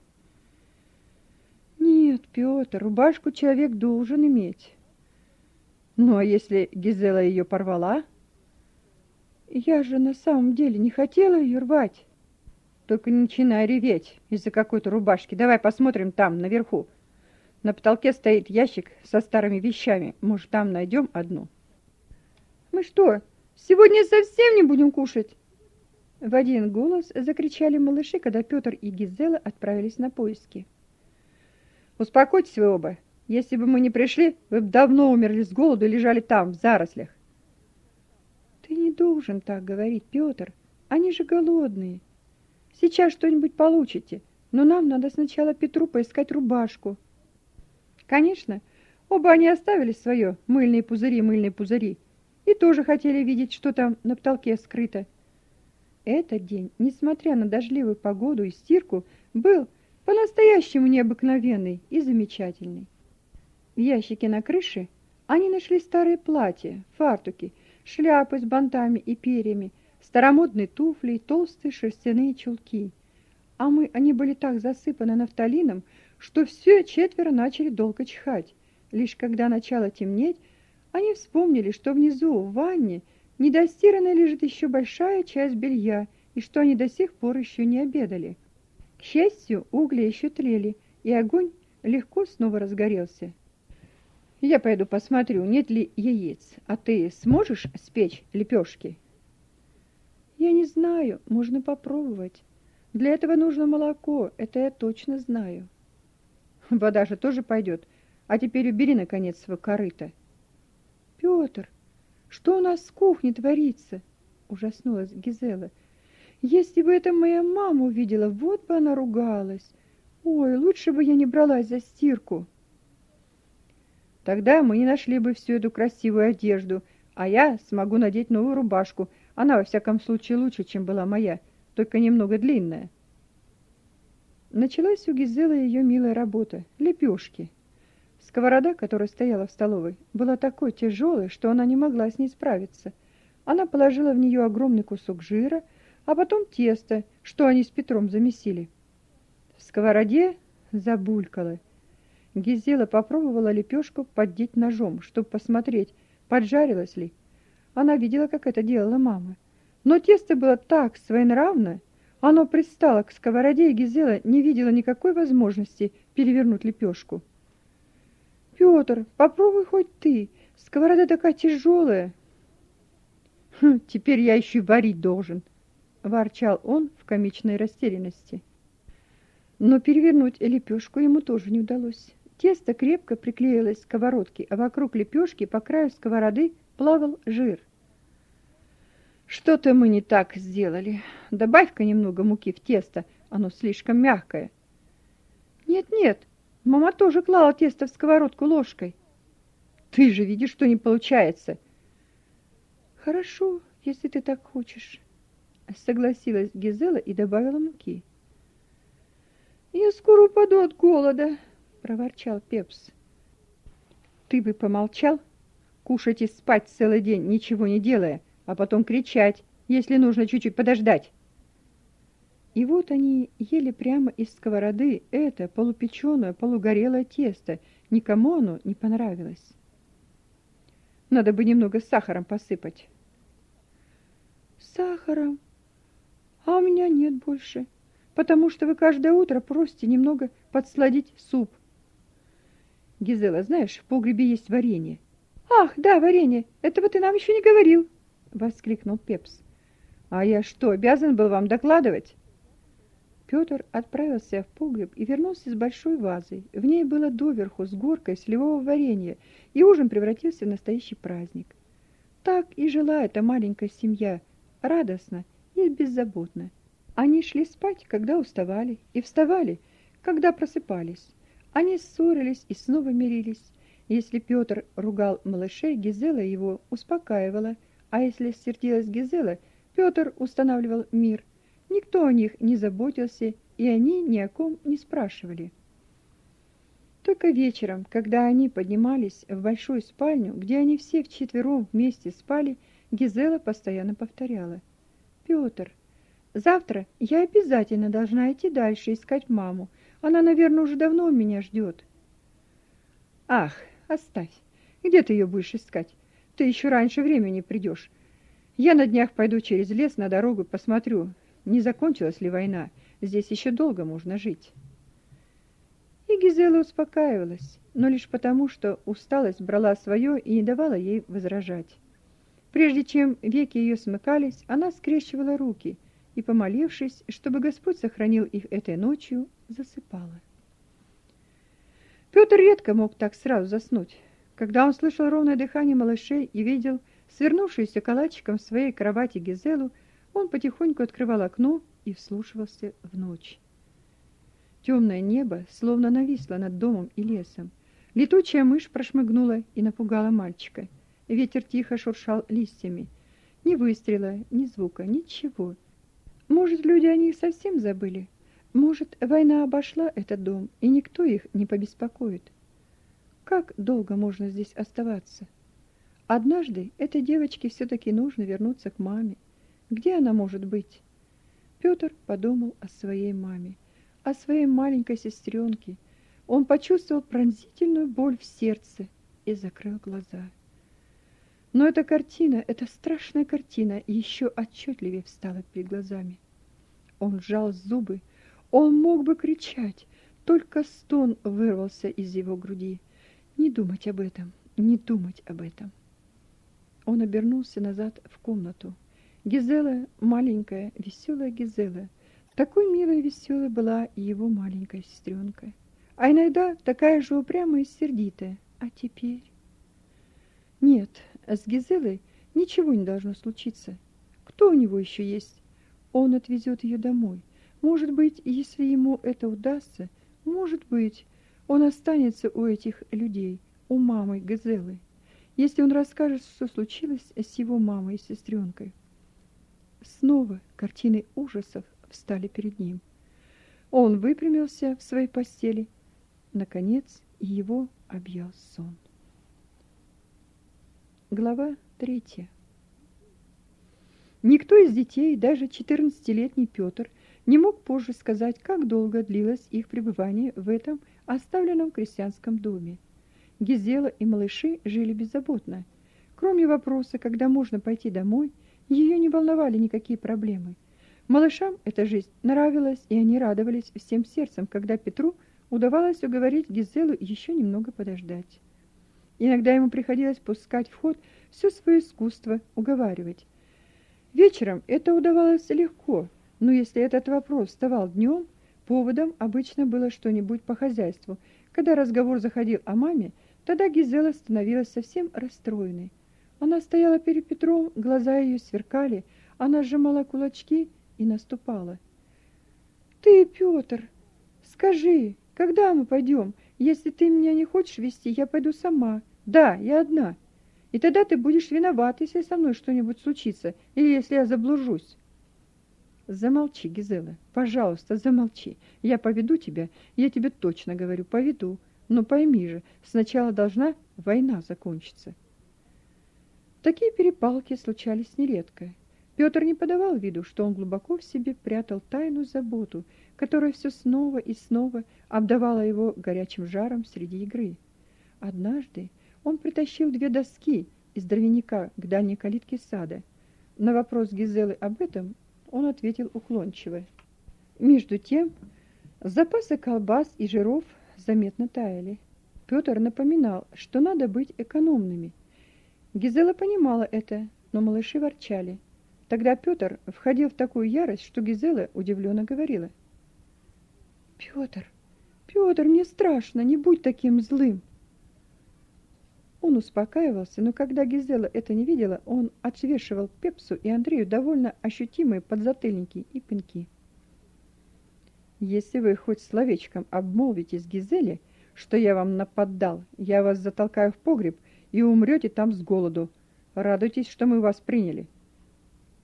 Нет, Петр, рубашку человек должен иметь. Ну, а если Гизела ее порвала? Я же на самом деле не хотела ее рвать. Только не начинай реветь из-за какой-то рубашки. Давай посмотрим там, наверху. На потолке стоит ящик со старыми вещами. Может, там найдем одну? Мы что, сегодня совсем не будем кушать? В один голос закричали малыши, когда Петр и Гизела отправились на поиски. Успокойтесь вы оба. Если бы мы не пришли, вы бы давно умерли с голоду и лежали там, в зарослях. Ты не должен так говорить, Петр. Они же голодные. Сейчас что-нибудь получите, но нам надо сначала Петру поискать рубашку. Конечно, оба они оставили свое, мыльные пузыри, мыльные пузыри, и тоже хотели видеть, что там на потолке скрыто. Этот день, несмотря на дождливую погоду и стирку, был по-настоящему необыкновенный и замечательный. В ящике на крыше они нашли старые платья, фартуки, шляпы с бантами и перьями, старомодные туфли и толстые шерстяные чулки. А мы, они были так засыпаны нафталином, что все четверо начали долго чихать. Лишь когда начало темнеть, они вспомнили, что внизу в ванне – Недостиранной лежит еще большая часть белья, и что они до сих пор еще не обедали. К счастью, угли еще тлели, и огонь легко снова разгорелся. Я пойду посмотрю, нет ли яиц. А ты сможешь спечь лепешки? Я не знаю, можно попробовать. Для этого нужно молоко, это я точно знаю. Вода же тоже пойдет. А теперь убери, наконец, свое корыто. Петр, что у нас с кухней творится? Ужаснулась Гизела. Если бы это моя мама увидела, вот бы она ругалась. Ой, лучше бы я не бралась за стирку. Тогда мы не нашли бы всю эту красивую одежду, а я смогу надеть новую рубашку. Она, во всяком случае, лучше, чем была моя, только немного длинная. Началась у Гизелы ее милая работа — лепешки. Сковорода, которая стояла в столовой, была такой тяжелой, что она не могла с ней справиться. Она положила в нее огромный кусок жира, а потом тесто, что они с Петром замесили. В сковороде забулькало. Гизела попробовала лепешку поддеть ножом, чтобы посмотреть, поджарилась ли. Она видела, как это делала мама. Но тесто было так своенравно, оно пристало к сковороде, и Гизела не видела никакой возможности перевернуть лепешку. Петр, попробуй хоть ты. Сковорода такая тяжелая. Хм, теперь я еще и варить должен, ворчал он в комичной растерянности. Но перевернуть лепешку ему тоже не удалось. Тесто крепко приклеилось к сковородке, а вокруг лепешки по краю сковороды плавал жир. Что-то мы не так сделали. Добавь-ка немного муки в тесто, оно слишком мягкое. Нет-нет, Мама тоже клала тесто в сковородку ложкой. Ты же видишь, что не получается. Хорошо, если ты так хочешь, согласилась Гизела и добавила муки. Я скоро упаду от голода, проворчал Пепс. Ты бы помолчал, кушать и спать целый день, ничего не делая, а потом кричать, если нужно чуть-чуть подождать. И вот они ели прямо из сковороды это полупеченое, полугорелое тесто. Никому оно не понравилось. Надо бы немного сахаром посыпать. Сахаром? А у меня нет больше, потому что вы каждое утро просите немного подсладить суп. Гизела, знаешь, в погребе есть варенье. Ах, да, варенье. Этого ты нам еще не говорил, воскликнул Пепс. А я что, обязан был вам докладывать? Петр отправился в погреб и вернулся с большой вазой. В ней было доверху с горкой сливового варенья, и ужин превратился в настоящий праздник. Так и жила эта маленькая семья, радостно и беззаботно. Они шли спать, когда уставали, и вставали, когда просыпались. Они ссорились и снова мирились. Если Петр ругал малышей, Гизела его успокаивала, а если сердилась Гизела, Петр устанавливал мир – Никто о них не заботился, и они ни о ком не спрашивали. Только вечером, когда они поднимались в большую спальню, где они все вчетвером вместе спали, Гизела постоянно повторяла. «Петр, завтра я обязательно должна идти дальше искать маму. Она, наверное, уже давно меня ждет». «Ах, оставь. Где ты ее будешь искать? Ты еще раньше времени придешь. Я на днях пойду через лес на дорогу посмотрю, не закончилась ли война. Здесь еще долго можно жить». И Гизела успокаивалась, но лишь потому, что усталость брала свое и не давала ей возражать. Прежде чем веки ее смыкались, она скрещивала руки и, помолившись, чтобы Господь сохранил их этой ночью, засыпала. Петр редко мог так сразу заснуть. Когда он слышал ровное дыхание малышей и видел свернувшуюся калачиком в своей кровати Гизелу, он потихоньку открывал окно и вслушивался в ночь. Темное небо словно нависло над домом и лесом. Летучая мышь прошмыгнула и напугала мальчика. Ветер тихо шуршал листьями. Ни выстрела, ни звука, ничего. Может, люди о них совсем забыли? Может, война обошла этот дом, и никто их не побеспокоит? Как долго можно здесь оставаться? Однажды этой девочке все-таки нужно вернуться к маме. Где она может быть? Петр подумал о своей маме о своей маленькой сестренке, он почувствовал пронзительную боль в сердце и закрыл глаза. Но эта картина, эта страшная картина еще отчетливее встала перед глазами. Он сжал зубы, он мог бы кричать, только стон вырвался из его груди. Не думать об этом, не думать об этом. Он обернулся назад в комнату. Гизела, маленькая, веселая Гизела, такой милой и веселой была его маленькая сестренка. А иногда такая же упрямая и сердитая. А теперь... Нет, с Гизелой ничего не должно случиться. Кто у него еще есть? Он отвезет ее домой. Может быть, если ему это удастся, может быть, он останется у этих людей, у мамы Гизелы, если он расскажет, что случилось с его мамой и сестренкой. Снова картины ужасов встали перед ним. Он выпрямился в своей постели. Наконец, его объял сон. Глава третья. Никто из детей, даже четырнадцатилетний Петр, не мог позже сказать, как долго длилось их пребывание в этом оставленном крестьянском доме. Гизела и малыши жили беззаботно. Кроме вопроса, когда можно пойти домой, ее не волновали никакие проблемы – Малышам эта жизнь нравилась, и они радовались всем сердцем, когда Петру удавалось уговорить Гизелу еще немного подождать. Иногда ему приходилось пускать в ход все свое искусство уговаривать. Вечером это удавалось легко, но если этот вопрос вставал днем, поводом обычно было что-нибудь по хозяйству. Когда разговор заходил о маме, тогда Гизела становилась совсем расстроенной. Она стояла перед Петром, глаза ее сверкали, она сжимала кулачки и наступала. «Ты, Петр, скажи, когда мы пойдем? Если ты меня не хочешь вести, я пойду сама. Да, я одна. И тогда ты будешь виноват, если со мной что-нибудь случится, или если я заблужусь». Замолчи, Гизела, пожалуйста, замолчи. Я поведу тебя, я тебе точно говорю, поведу. Но пойми же, сначала должна война закончиться. Такие перепалки случались нередко. Петр не подавал виду, что он глубоко в себе прятал тайную заботу, которая все снова и снова обдавала его горячим жаром среди игры. Однажды он притащил две доски из дровяника к дальней калитке сада. На вопрос Гизелы об этом он ответил уклончиво. Между тем, запасы колбас и жиров заметно таяли. Петр напоминал, что надо быть экономными. Гизела понимала это, но малыши ворчали – Тогда Петр входил в такую ярость, что Гизела удивленно говорила. «Петр, Петр, мне страшно, не будь таким злым!» Он успокаивался, но когда Гизела это не видела, он отвешивал Пепсу и Андрею довольно ощутимые подзатыльники и пинки. «Если вы хоть словечком обмолвитесь Гизеле, что я вам нападал, я вас затолкаю в погреб и умрете там с голоду. Радуйтесь, что мы вас приняли!»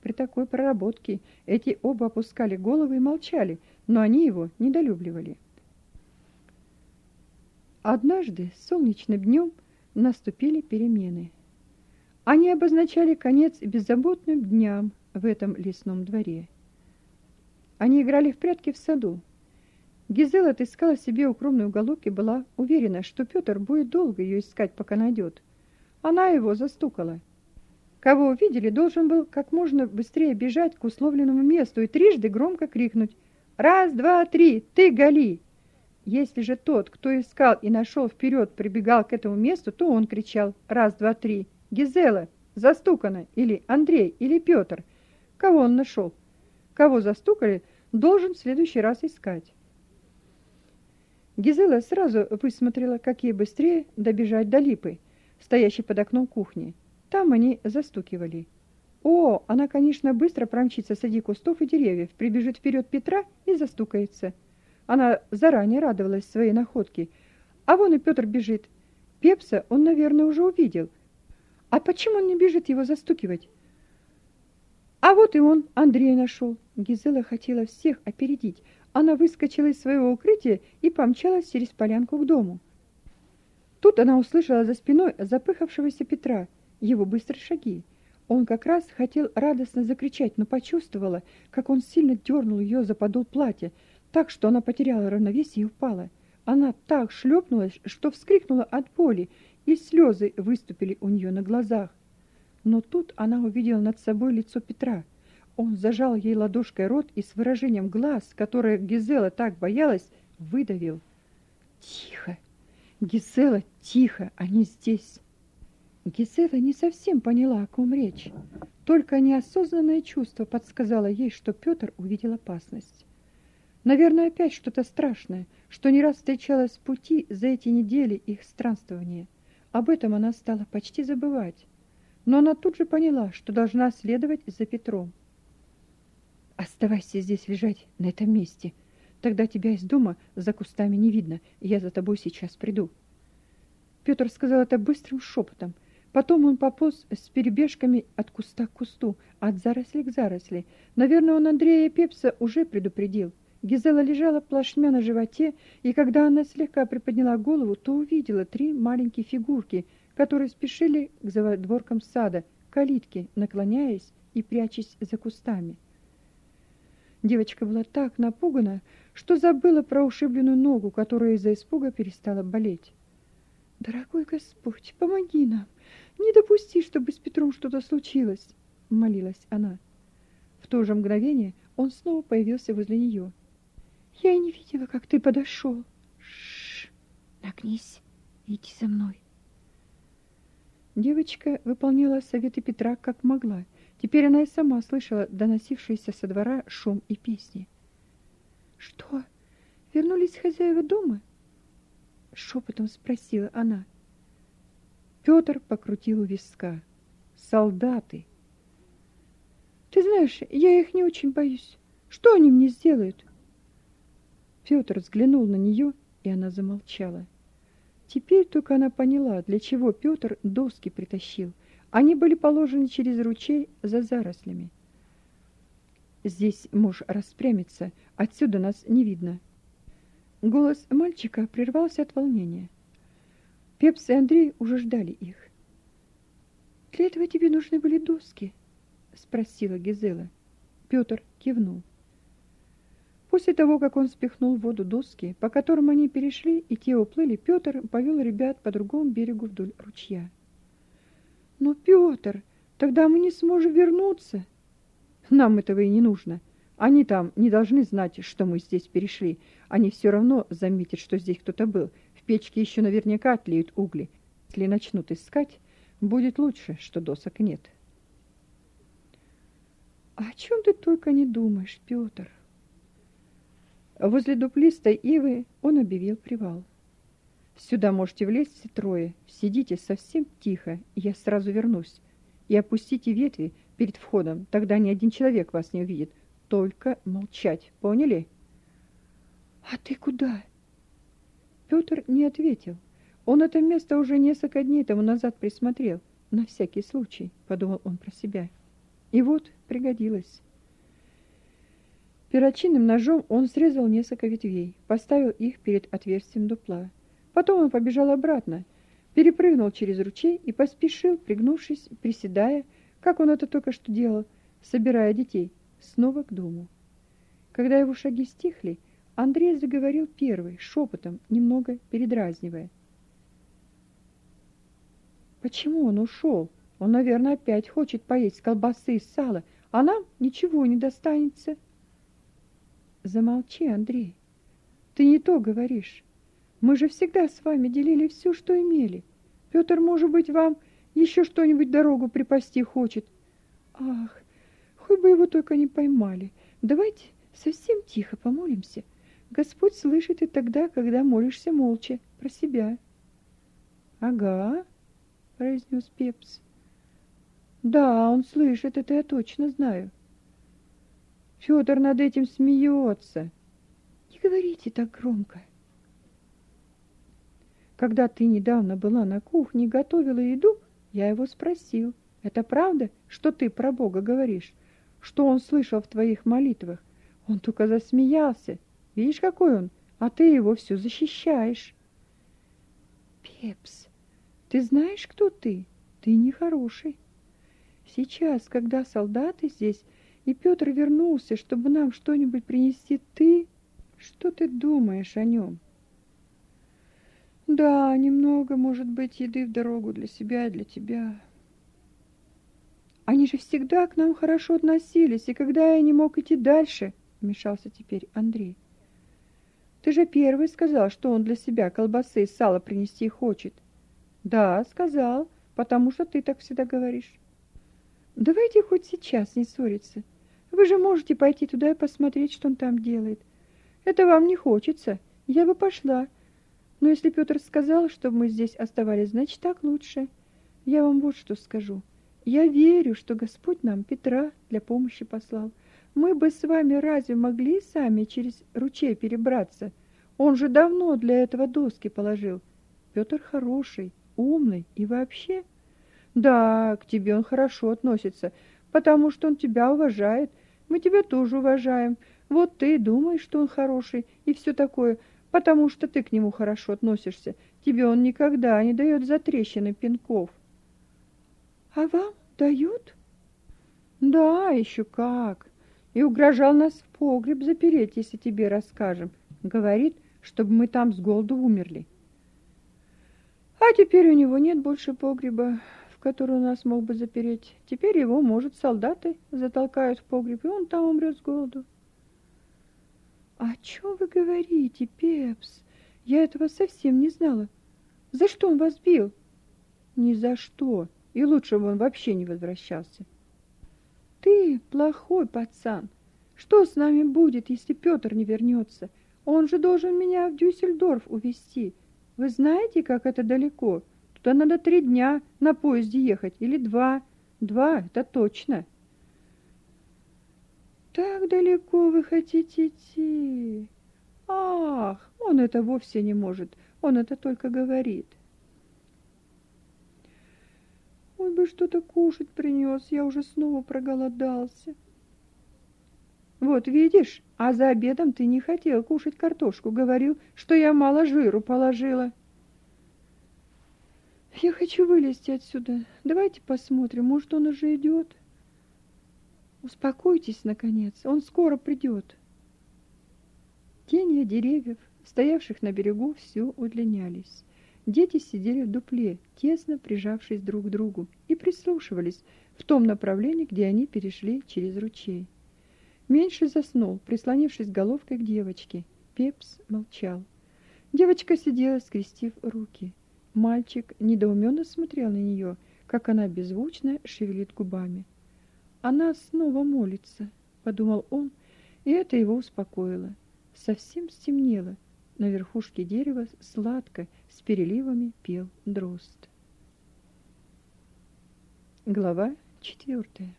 При такой проработке эти оба опускали головы и молчали, но они его недолюбливали. Однажды солнечным днем наступили перемены. Они обозначали конец беззаботным дням в этом лесном дворе. Они играли в прятки в саду. Гизела отыскала себе укромный уголок и была уверена, что Петр будет долго ее искать, пока найдет. Она его застукала. Кого увидели, должен был как можно быстрее бежать к условленному месту и трижды громко крикнуть «Раз, два, три! Ты, Гали!» Если же тот, кто искал и нашел вперед, прибегал к этому месту, то он кричал «Раз, два, три!» «Гизела! Застукана!» или «Андрей!» или «Петр!» Кого он нашел? Кого застукали, должен в следующий раз искать. Гизела сразу высмотрела, как ей быстрее добежать до липы, стоящей под окном кухни. Там они застукивали. О, она, конечно, быстро промчится среди кустов и деревьев, прибежит вперед Петра и застукается. Она заранее радовалась своей находке. А вон и Петр бежит. Пепса он, наверное, уже увидел. А почему он не бежит его застукивать? А вот и он, Андрей нашел. Гизела хотела всех опередить. Она выскочила из своего укрытия и помчалась через полянку к дому. Тут она услышала за спиной запыхавшегося Петра, его быстрые шаги. Он как раз хотел радостно закричать, но почувствовала, как он сильно дернул ее за подол платья, так что она потеряла равновесие и упала. Она так шлепнулась, что вскрикнула от боли, и слезы выступили у нее на глазах. Но тут она увидела над собой лицо Петра. Он зажал ей ладошкой рот и с выражением глаз, которое Гизела так боялась, выдавил. «Тихо! Гизела, тихо! Они здесь!» Гизела не совсем поняла, о ком речь. Только неосознанное чувство подсказало ей, что Петр увидел опасность. Наверное, опять что-то страшное, что не раз встречалось в пути за эти недели их странствования. Об этом она стала почти забывать. Но она тут же поняла, что должна следовать за Петром. «Оставайся здесь лежать, на этом месте. Тогда тебя из дома за кустами не видно, и я за тобой сейчас приду». Петр сказал это быстрым шепотом. Потом он пополз с перебежками от куста к кусту, от заросли к заросли. Наверное, он Андрея Пепса уже предупредил. Гизела лежала плашмя на животе, и когда она слегка приподняла голову, то увидела три маленькие фигурки, которые спешили к задворкам сада, калитке, наклоняясь и прячась за кустами. Девочка была так напугана, что забыла про ушибленную ногу, которая из-за испуга перестала болеть. «Дорогой Господь, помоги нам! Не допусти, чтобы с Петром что-то случилось!» — молилась она. В то же мгновение он снова появился возле нее — я и не видела, как ты подошел. Шш, нагнись, иди за мной. Девочка выполняла советы Петра как могла. Теперь она и сама слышала доносившиеся со двора шум и песни. Что? Вернулись хозяева дома? Шепотом спросила она. Петр покрутил виска. Солдаты. Ты знаешь, я их не очень боюсь. Что они мне сделают? Петр взглянул на нее, и она замолчала. Теперь только она поняла, для чего Петр доски притащил. Они были положены через ручей за зарослями. Здесь можешь распрямиться, отсюда нас не видно. Голос мальчика прервался от волнения. Пепс и Андрей уже ждали их. Для этого тебе нужны были доски, спросила Гизела. Петр кивнул. После того, как он спихнул в воду доски, по которым они перешли, и те уплыли, Петр повел ребят по другому берегу вдоль ручья. «Но, Петр, тогда мы не сможем вернуться!» «Нам этого и не нужно. Они там не должны знать, что мы здесь перешли. Они все равно заметят, что здесь кто-то был. В печке еще наверняка тлеют угли. Если начнут искать, будет лучше, что досок нет». «О чем ты только не думаешь, Петр?» Возле дуплистой ивы он объявил привал. Сюда можете влезть все трое. Сидите совсем тихо, я сразу вернусь. И опустите ветви перед входом, тогда ни один человек вас не увидит. Только молчать, поняли? А ты куда? Петр не ответил. Он это место уже несколько дней тому назад присмотрел. На всякий случай, подумал он про себя. И вот пригодилось. Перочинным ножом он срезал несколько ветвей, поставил их перед отверстием дупла. Потом он побежал обратно, перепрыгнул через ручей и поспешил, пригнувшись, приседая, как он это только что делал, собирая детей, снова к дому. Когда его шаги стихли, Андрей заговорил первый, шепотом, немного передразнивая. Почему он ушел? Он, наверное, опять хочет поесть колбасы и сала, а нам ничего не достанется. Замолчи, Андрей. Ты не то говоришь. Мы же всегда с вами делили все, что имели. Петр, может быть, вам еще что-нибудь дорогу припасти хочет. Ах, хоть бы его только не поймали. Давайте совсем тихо помолимся. Господь слышит и тогда, когда молишься молча, про себя. Ага, произнес Пепс. Да, он слышит, это я точно знаю. Федор над этим смеется. Не говорите так громко. Когда ты недавно была на кухне готовила еду, я его спросил, это правда, что ты про Бога говоришь? Что он слышал в твоих молитвах? Он только засмеялся. Видишь, какой он? А ты его все защищаешь. Пепс, ты знаешь, кто ты? Ты нехороший. Сейчас, когда солдаты здесь, и Петр вернулся, чтобы нам что-нибудь принести, ты... Что ты думаешь о нем? Да, немного, может быть, еды в дорогу для себя и для тебя. Они же всегда к нам хорошо относились, и когда я не мог идти дальше, вмешался теперь Андрей. Ты же первый сказал, что он для себя колбасы и сало принести хочет. Да, сказал, потому что ты так всегда говоришь. Давайте хоть сейчас не ссориться. Вы же можете пойти туда и посмотреть, что он там делает. Это вам не хочется. Я бы пошла. Но если Петр сказал, чтобы мы здесь оставались, значит, так лучше. Я вам вот что скажу. Я верю, что Господь нам Петра для помощи послал. Мы бы с вами разве могли сами через ручей перебраться? Он же давно для этого доски положил. Петр хороший, умный и вообще да, к тебе он хорошо относится, потому что он тебя уважает. Мы тебя тоже уважаем. Вот ты думаешь, что он хороший и все такое, потому что ты к нему хорошо относишься. Тебе он никогда не дает затрещины пинков. А вам дают? Да, еще как. И угрожал нас в погреб запереть, если тебе расскажем. Говорит, чтобы мы там с голоду умерли. А теперь у него нет больше погреба который нас мог бы запереть. Теперь его, может, солдаты затолкают в погреб, и он там умрет с голоду. О чем вы говорите, Пепс? Я этого совсем не знала. За что он вас бил? Ни за что. И лучше бы он вообще не возвращался. Ты плохой пацан. Что с нами будет, если Петр не вернется? Он же должен меня в Дюссельдорф увезти. Вы знаете, как это далеко? Туда надо три дня на поезде ехать, или два. Два, это точно. Так далеко вы хотите идти? Ах, он это вовсе не может, он это только говорит. Ой бы что-то кушать принес, я уже снова проголодался. Вот видишь, а за обедом ты не хотел кушать картошку, говорил, что я мало жиру положила. Я хочу вылезти отсюда. Давайте посмотрим, может, он уже идет. Успокойтесь, наконец, он скоро придет. Тени деревьев, стоявших на берегу, все удлинялись. Дети сидели в дупле, тесно прижавшись друг к другу, и прислушивались в том направлении, где они перешли через ручей. Меньше заснул, прислонившись головкой к девочке. Пепс молчал. Девочка сидела, скрестив руки. Мальчик недоуменно смотрел на нее, как она беззвучно шевелит губами. Она снова молится, подумал он, и это его успокоило. Совсем стемнело. На верхушке дерева сладко с переливами пел дрозд. Глава четвертая.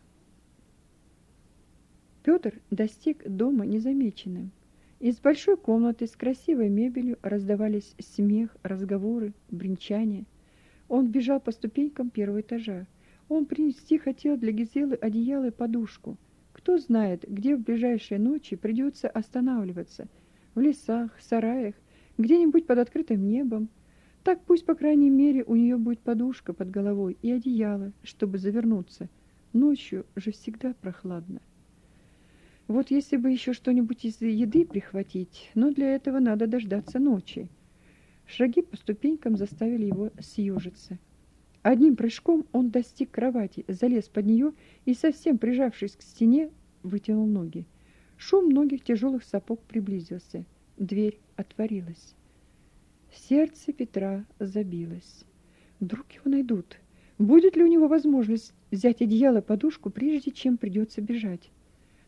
Петр достиг дома незамеченным. Из большой комнаты с красивой мебелью раздавались смех, разговоры, бренчание. Он бежал по ступенькам первого этажа. Он принести хотел для Гизелы одеяло и подушку. Кто знает, где в ближайшие ночи придется останавливаться. В лесах, сараях, где-нибудь под открытым небом. Так пусть, по крайней мере, у нее будет подушка под головой и одеяло, чтобы завернуться. Ночью же всегда прохладно. Вот если бы еще что-нибудь из еды прихватить, но для этого надо дождаться ночи. Шаги по ступенькам заставили его съежиться. Одним прыжком он достиг кровати, залез под нее и, совсем прижавшись к стене, вытянул ноги. Шум многих тяжелых сапог приблизился. Дверь отворилась. Сердце Петра забилось. Вдруг его найдут. Будет ли у него возможность взять одеяло, подушку, прежде чем придется бежать?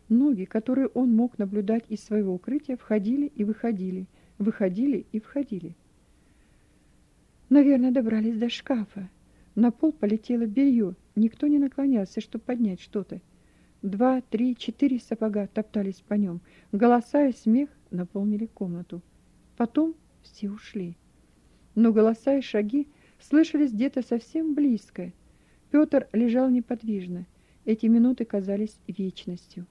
Ноги, которые он мог наблюдать из своего укрытия, входили и выходили, выходили и входили. Наверное, добрались до шкафа. На пол полетело белье. Никто не наклонялся, чтобы поднять что-то. Два, три, четыре сапога топтались по нем. Голоса и смех наполнили комнату. Потом все ушли. Но голоса и шаги слышались где-то совсем близко. Петр лежал неподвижно. Эти минуты казались вечностью.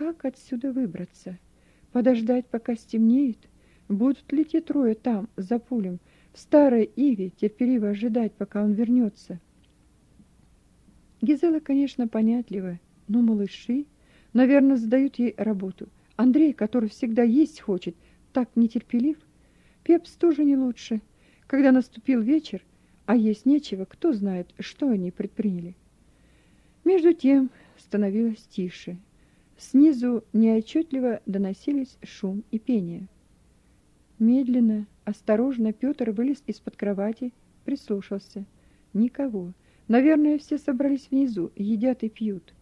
Как отсюда выбраться? Подождать, пока стемнеет? Будут ли те трое там, за пулем, в старой Иве терпеливо ожидать, пока он вернется. Гизела, конечно, понятлива, но малыши, наверное, задают ей работу. Андрей, который всегда есть хочет, так нетерпелив. Пепс тоже не лучше. Когда наступил вечер, а есть нечего, кто знает, что они предприняли. Между тем становилось тише. Снизу неотчетливо доносились шум и пение. Медленно, осторожно Петр вылез из-под кровати, прислушался. Никого. Наверное, все собрались внизу, едят и пьют.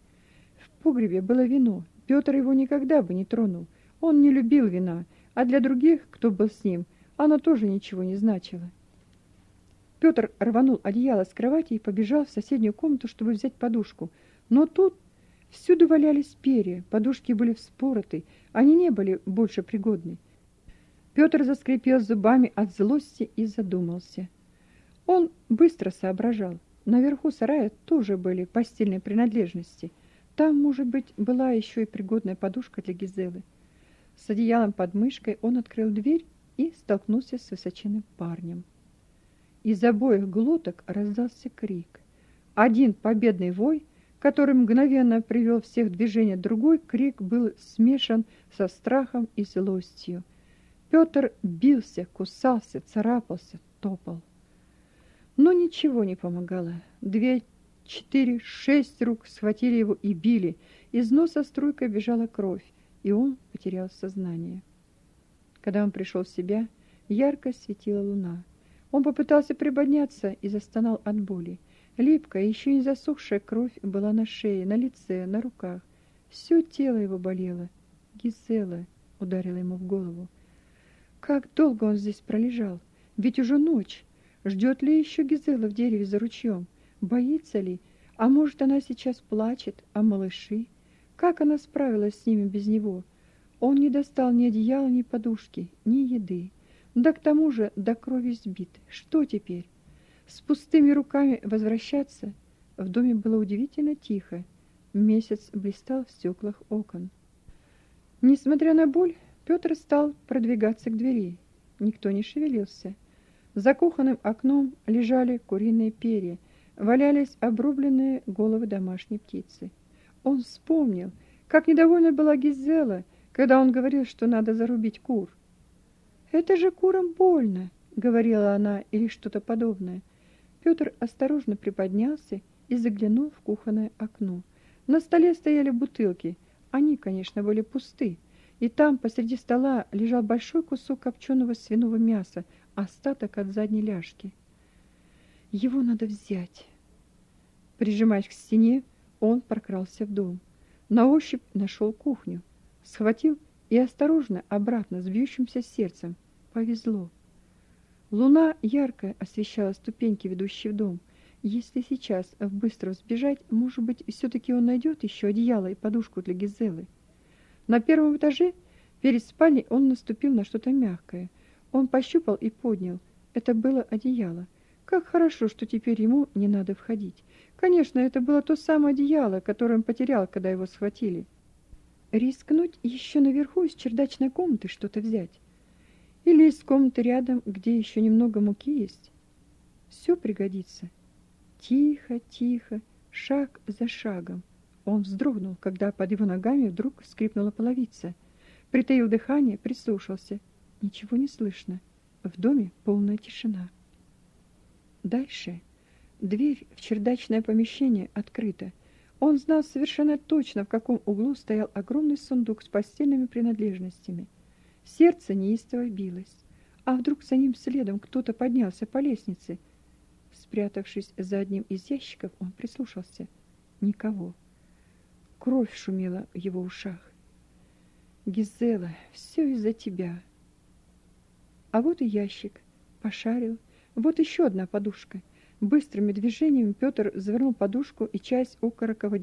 В погребе было вино. Петр его никогда бы не тронул. Он не любил вина, а для других, кто был с ним, оно тоже ничего не значило. Петр рванул одеяло с кровати и побежал в соседнюю комнату, чтобы взять подушку. Но тут всюду валялись перья, подушки были вспороты, они не были больше пригодны. Петр заскрипел зубами от злости и задумался. Он быстро соображал. Наверху сарая тоже были постельные принадлежности. Там, может быть, была еще и пригодная подушка для Гизелы. С одеялом под мышкой он открыл дверь и столкнулся с высоченным парнем. Из обоих глоток раздался крик. Один победный вой, который мгновенно привел всех в движение, другой крик был смешан со страхом и злостью. Петр бился, кусался, царапался, топал. Но ничего не помогало. Две, четыре, шесть рук схватили его и били. Из носа струйкой бежала кровь, и он потерял сознание. Когда он пришел в себя, ярко светила луна. Он попытался приподняться и застонал от боли. Липкая, еще не засохшая кровь была на шее, на лице, на руках. Все тело его болело. Гизела ударила ему в голову. Как долго он здесь пролежал? Ведь уже ночь. Ждет ли еще Гизела в дереве за ручьем? Боится ли? А может, она сейчас плачет, а малыши? Как она справилась с ними без него? Он не достал ни одеяла, ни подушки, ни еды. Да к тому же до крови сбит. Что теперь? С пустыми руками возвращаться? В доме было удивительно тихо. Месяц блистал в стеклах окон. Несмотря на боль, Петр стал продвигаться к двери. Никто не шевелился. За кухонным окном лежали куриные перья, валялись обрубленные головы домашней птицы. Он вспомнил, как недовольна была Гизела, когда он говорил, что надо зарубить кур. «Это же курам больно», — говорила она, или что-то подобное. Петр осторожно приподнялся и заглянул в кухонное окно. На столе стояли бутылки. Они, конечно, были пусты и там посреди стола лежал большой кусок копченого свиного мяса, остаток от задней ляжки. Его надо взять. Прижимаясь к стене, он прокрался в дом. На ощупь нашел кухню, схватил и осторожно обратно с бьющимся сердцем. Повезло. Луна ярко освещала ступеньки, ведущие в дом. Если сейчас быстро сбежать, может быть, все-таки он найдет еще одеяло и подушку для Гизелы. На первом этаже перед спальней он наступил на что-то мягкое. Он пощупал и поднял. Это было одеяло. Как хорошо, что теперь ему не надо входить. Конечно, это было то самое одеяло, которое он потерял, когда его схватили. Рискнуть еще наверху из чердачной комнаты что-то взять. Или из комнаты рядом, где еще немного муки есть. Все пригодится. Тихо, тихо, шаг за шагом. Он вздрогнул, когда под его ногами вдруг скрипнула половица. Притаил дыхание, прислушался. Ничего не слышно. В доме полная тишина. Дальше дверь в чердачное помещение открыта. Он знал совершенно точно, в каком углу стоял огромный сундук с постельными принадлежностями. Сердце неистово билось. А вдруг за ним следом кто-то поднялся по лестнице? Спрятавшись за одним из ящиков, он прислушался. Никого. Кровь шумела в его ушах. Гизела, все из-за тебя. А вот и ящик. Пошарил. Вот еще одна подушка. Быстрыми движениями Петр завернул подушку и часть окорока в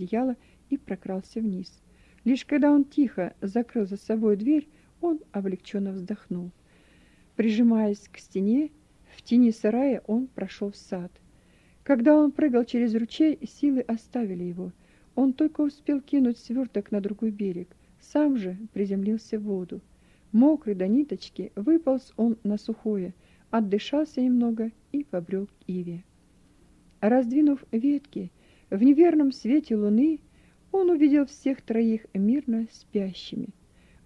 и прокрался вниз. Лишь когда он тихо закрыл за собой дверь, он облегченно вздохнул. Прижимаясь к стене, в тени сарая он прошел в сад. Когда он прыгал через ручей, силы оставили его. Он только успел кинуть сверток на другой берег, сам же приземлился в воду. Мокрый до ниточки, выполз он на сухое, отдышался немного и побрел к Иве. Раздвинув ветки, в неверном свете луны он увидел всех троих мирно спящими.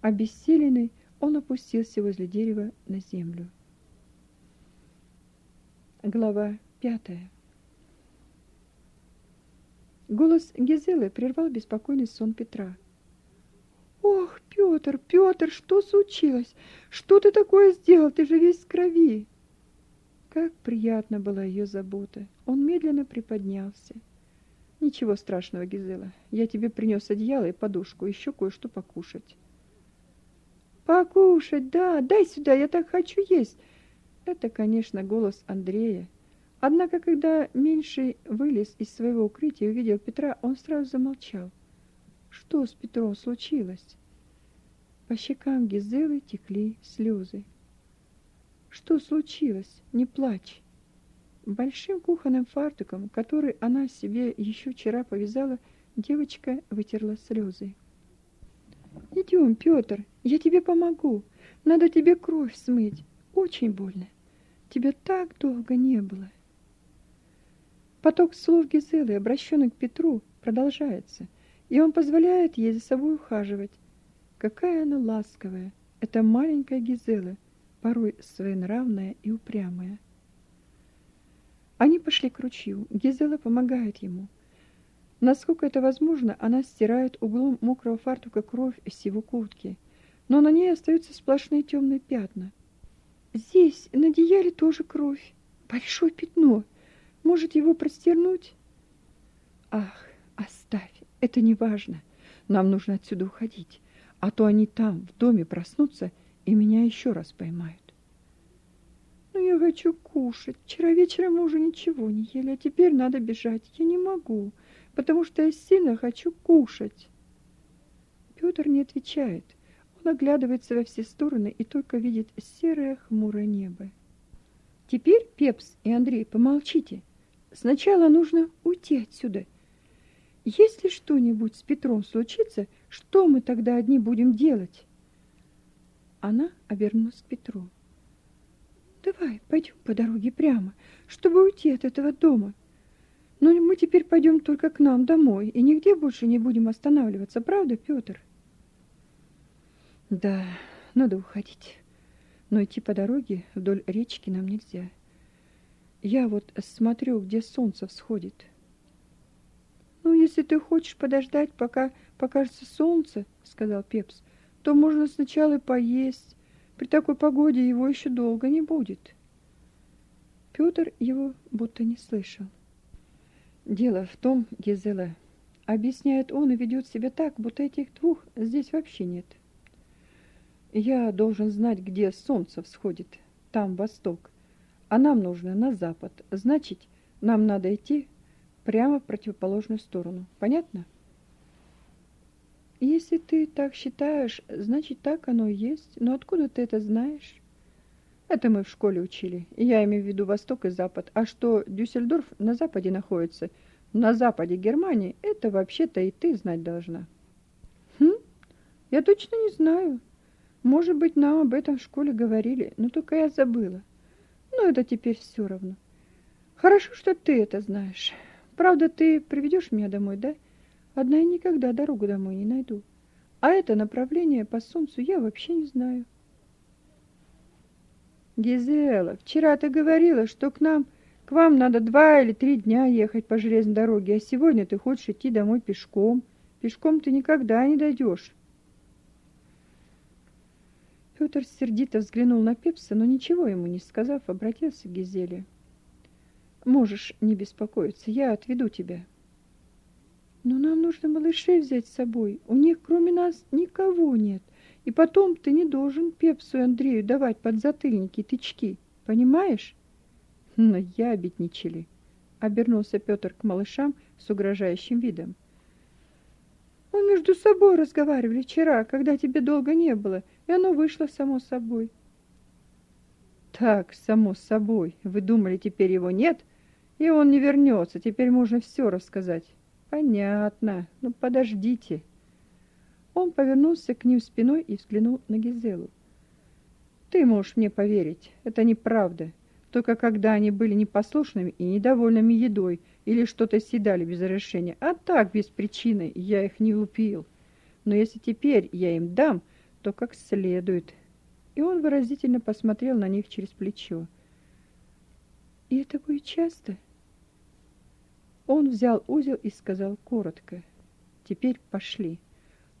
Обессиленный, он опустился возле дерева на землю. Глава пятая. Голос Гизелы прервал беспокойный сон Петра. «Ох, Петр, Петр, что случилось? Что ты такое сделал? Ты же весь в крови!» Как приятна была ее забота. Он медленно приподнялся. Ничего страшного, Гизела. Я тебе принес одеяло и подушку, еще кое-что покушать. Покушать, да, дай сюда, я так хочу есть. Это, конечно, голос Андрея. Однако, когда меньший вылез из своего укрытия и увидел Петра, он сразу замолчал. Что с Петром случилось? По щекам Гизелы текли слезы. Что случилось? Не плачь. Большим кухонным фартуком, который она себе еще вчера повязала, девочка вытерла слезы. Идем, Петр, я тебе помогу. Надо тебе кровь смыть. Очень больно. Тебя так долго не было. Поток слов Гизелы, обращенных к Петру, продолжается, и он позволяет ей за собой ухаживать. Какая она ласковая, эта маленькая Гизела — порой своенравная и упрямая. Они пошли к ручью. Гизела помогает ему. Насколько это возможно, она стирает углом мокрого фартука кровь с его куртки, но на ней остаются сплошные темные пятна. Здесь на одеяле тоже кровь, большое пятно. Может, его простернуть? Ах, оставь, это не важно. Нам нужно отсюда уходить, а то они там, в доме, проснутся и меня еще раз поймают. Но ну, я хочу кушать. Вчера вечером мы уже ничего не ели, а теперь надо бежать. Я не могу, потому что я сильно хочу кушать. Петр не отвечает. Он оглядывается во все стороны и только видит серое хмурое небо. Теперь, Пепс и Андрей, помолчите. Сначала нужно уйти отсюда. Если что-нибудь с Петром случится, что мы тогда одни будем делать? Она обернулась к Петру. Давай, пойдем по дороге прямо, чтобы уйти от этого дома. Но мы теперь пойдем только к нам домой и нигде больше не будем останавливаться, правда, Петр? Да, надо уходить. Но идти по дороге вдоль речки нам нельзя. Я вот смотрю, где солнце всходит. Ну, если ты хочешь подождать, пока покажется солнце, сказал Пепс, то можно сначала поесть. При такой погоде его еще долго не будет. Петр его будто не слышал. Дело в том, Гизела, объясняет он и ведет себя так, будто этих двух здесь вообще нет. Я должен знать, где солнце всходит, там восток, а нам нужно на запад. Значит, нам надо идти прямо в противоположную сторону. Понятно? Если ты так считаешь, значит, так оно и есть. Но откуда ты это знаешь? Это мы в школе учили. Я имею в виду Восток и Запад. А что Дюссельдорф на западе находится, на западе Германии, это вообще-то и ты знать должна. Хм? Я точно не знаю. Может быть, нам об этом в школе говорили, но только я забыла. Но это теперь все равно. Хорошо, что ты это знаешь. Правда, ты приведешь меня домой, да? Одна я никогда дорогу домой не найду. А это направление по солнцу я вообще не знаю. Гизела, вчера ты говорила, что к нам, к вам надо два или три дня ехать по железной дороге, а сегодня ты хочешь идти домой пешком. Пешком ты никогда не дойдешь. Петр сердито взглянул на Пепса, но ничего ему не сказав, обратился к Гизеле. «Можешь не беспокоиться, я отведу тебя». «Но нам нужно малышей взять с собой. У них, кроме нас, никого нет. И потом ты не должен Пепсу и Андрею давать подзатыльники и тычки. Понимаешь?» «Но я обедничали», — обернулся Петр к малышам с угрожающим видом. Мы между собой разговаривали вчера, когда тебе долго не было, и оно вышло само собой. Так, само собой. Вы думали, теперь его нет, и он не вернется. Теперь можно все рассказать. Понятно. Ну, подождите. Он повернулся к ним спиной и взглянул на Гизелу. Ты можешь мне поверить, это неправда. Только когда они были непослушными и недовольными едой, или что-то съедали без разрешения, а так, без причины, я их не лупил. Но если теперь я им дам, то как следует. И он выразительно посмотрел на них через плечо. И это будет часто? Он взял узел и сказал коротко. Теперь пошли.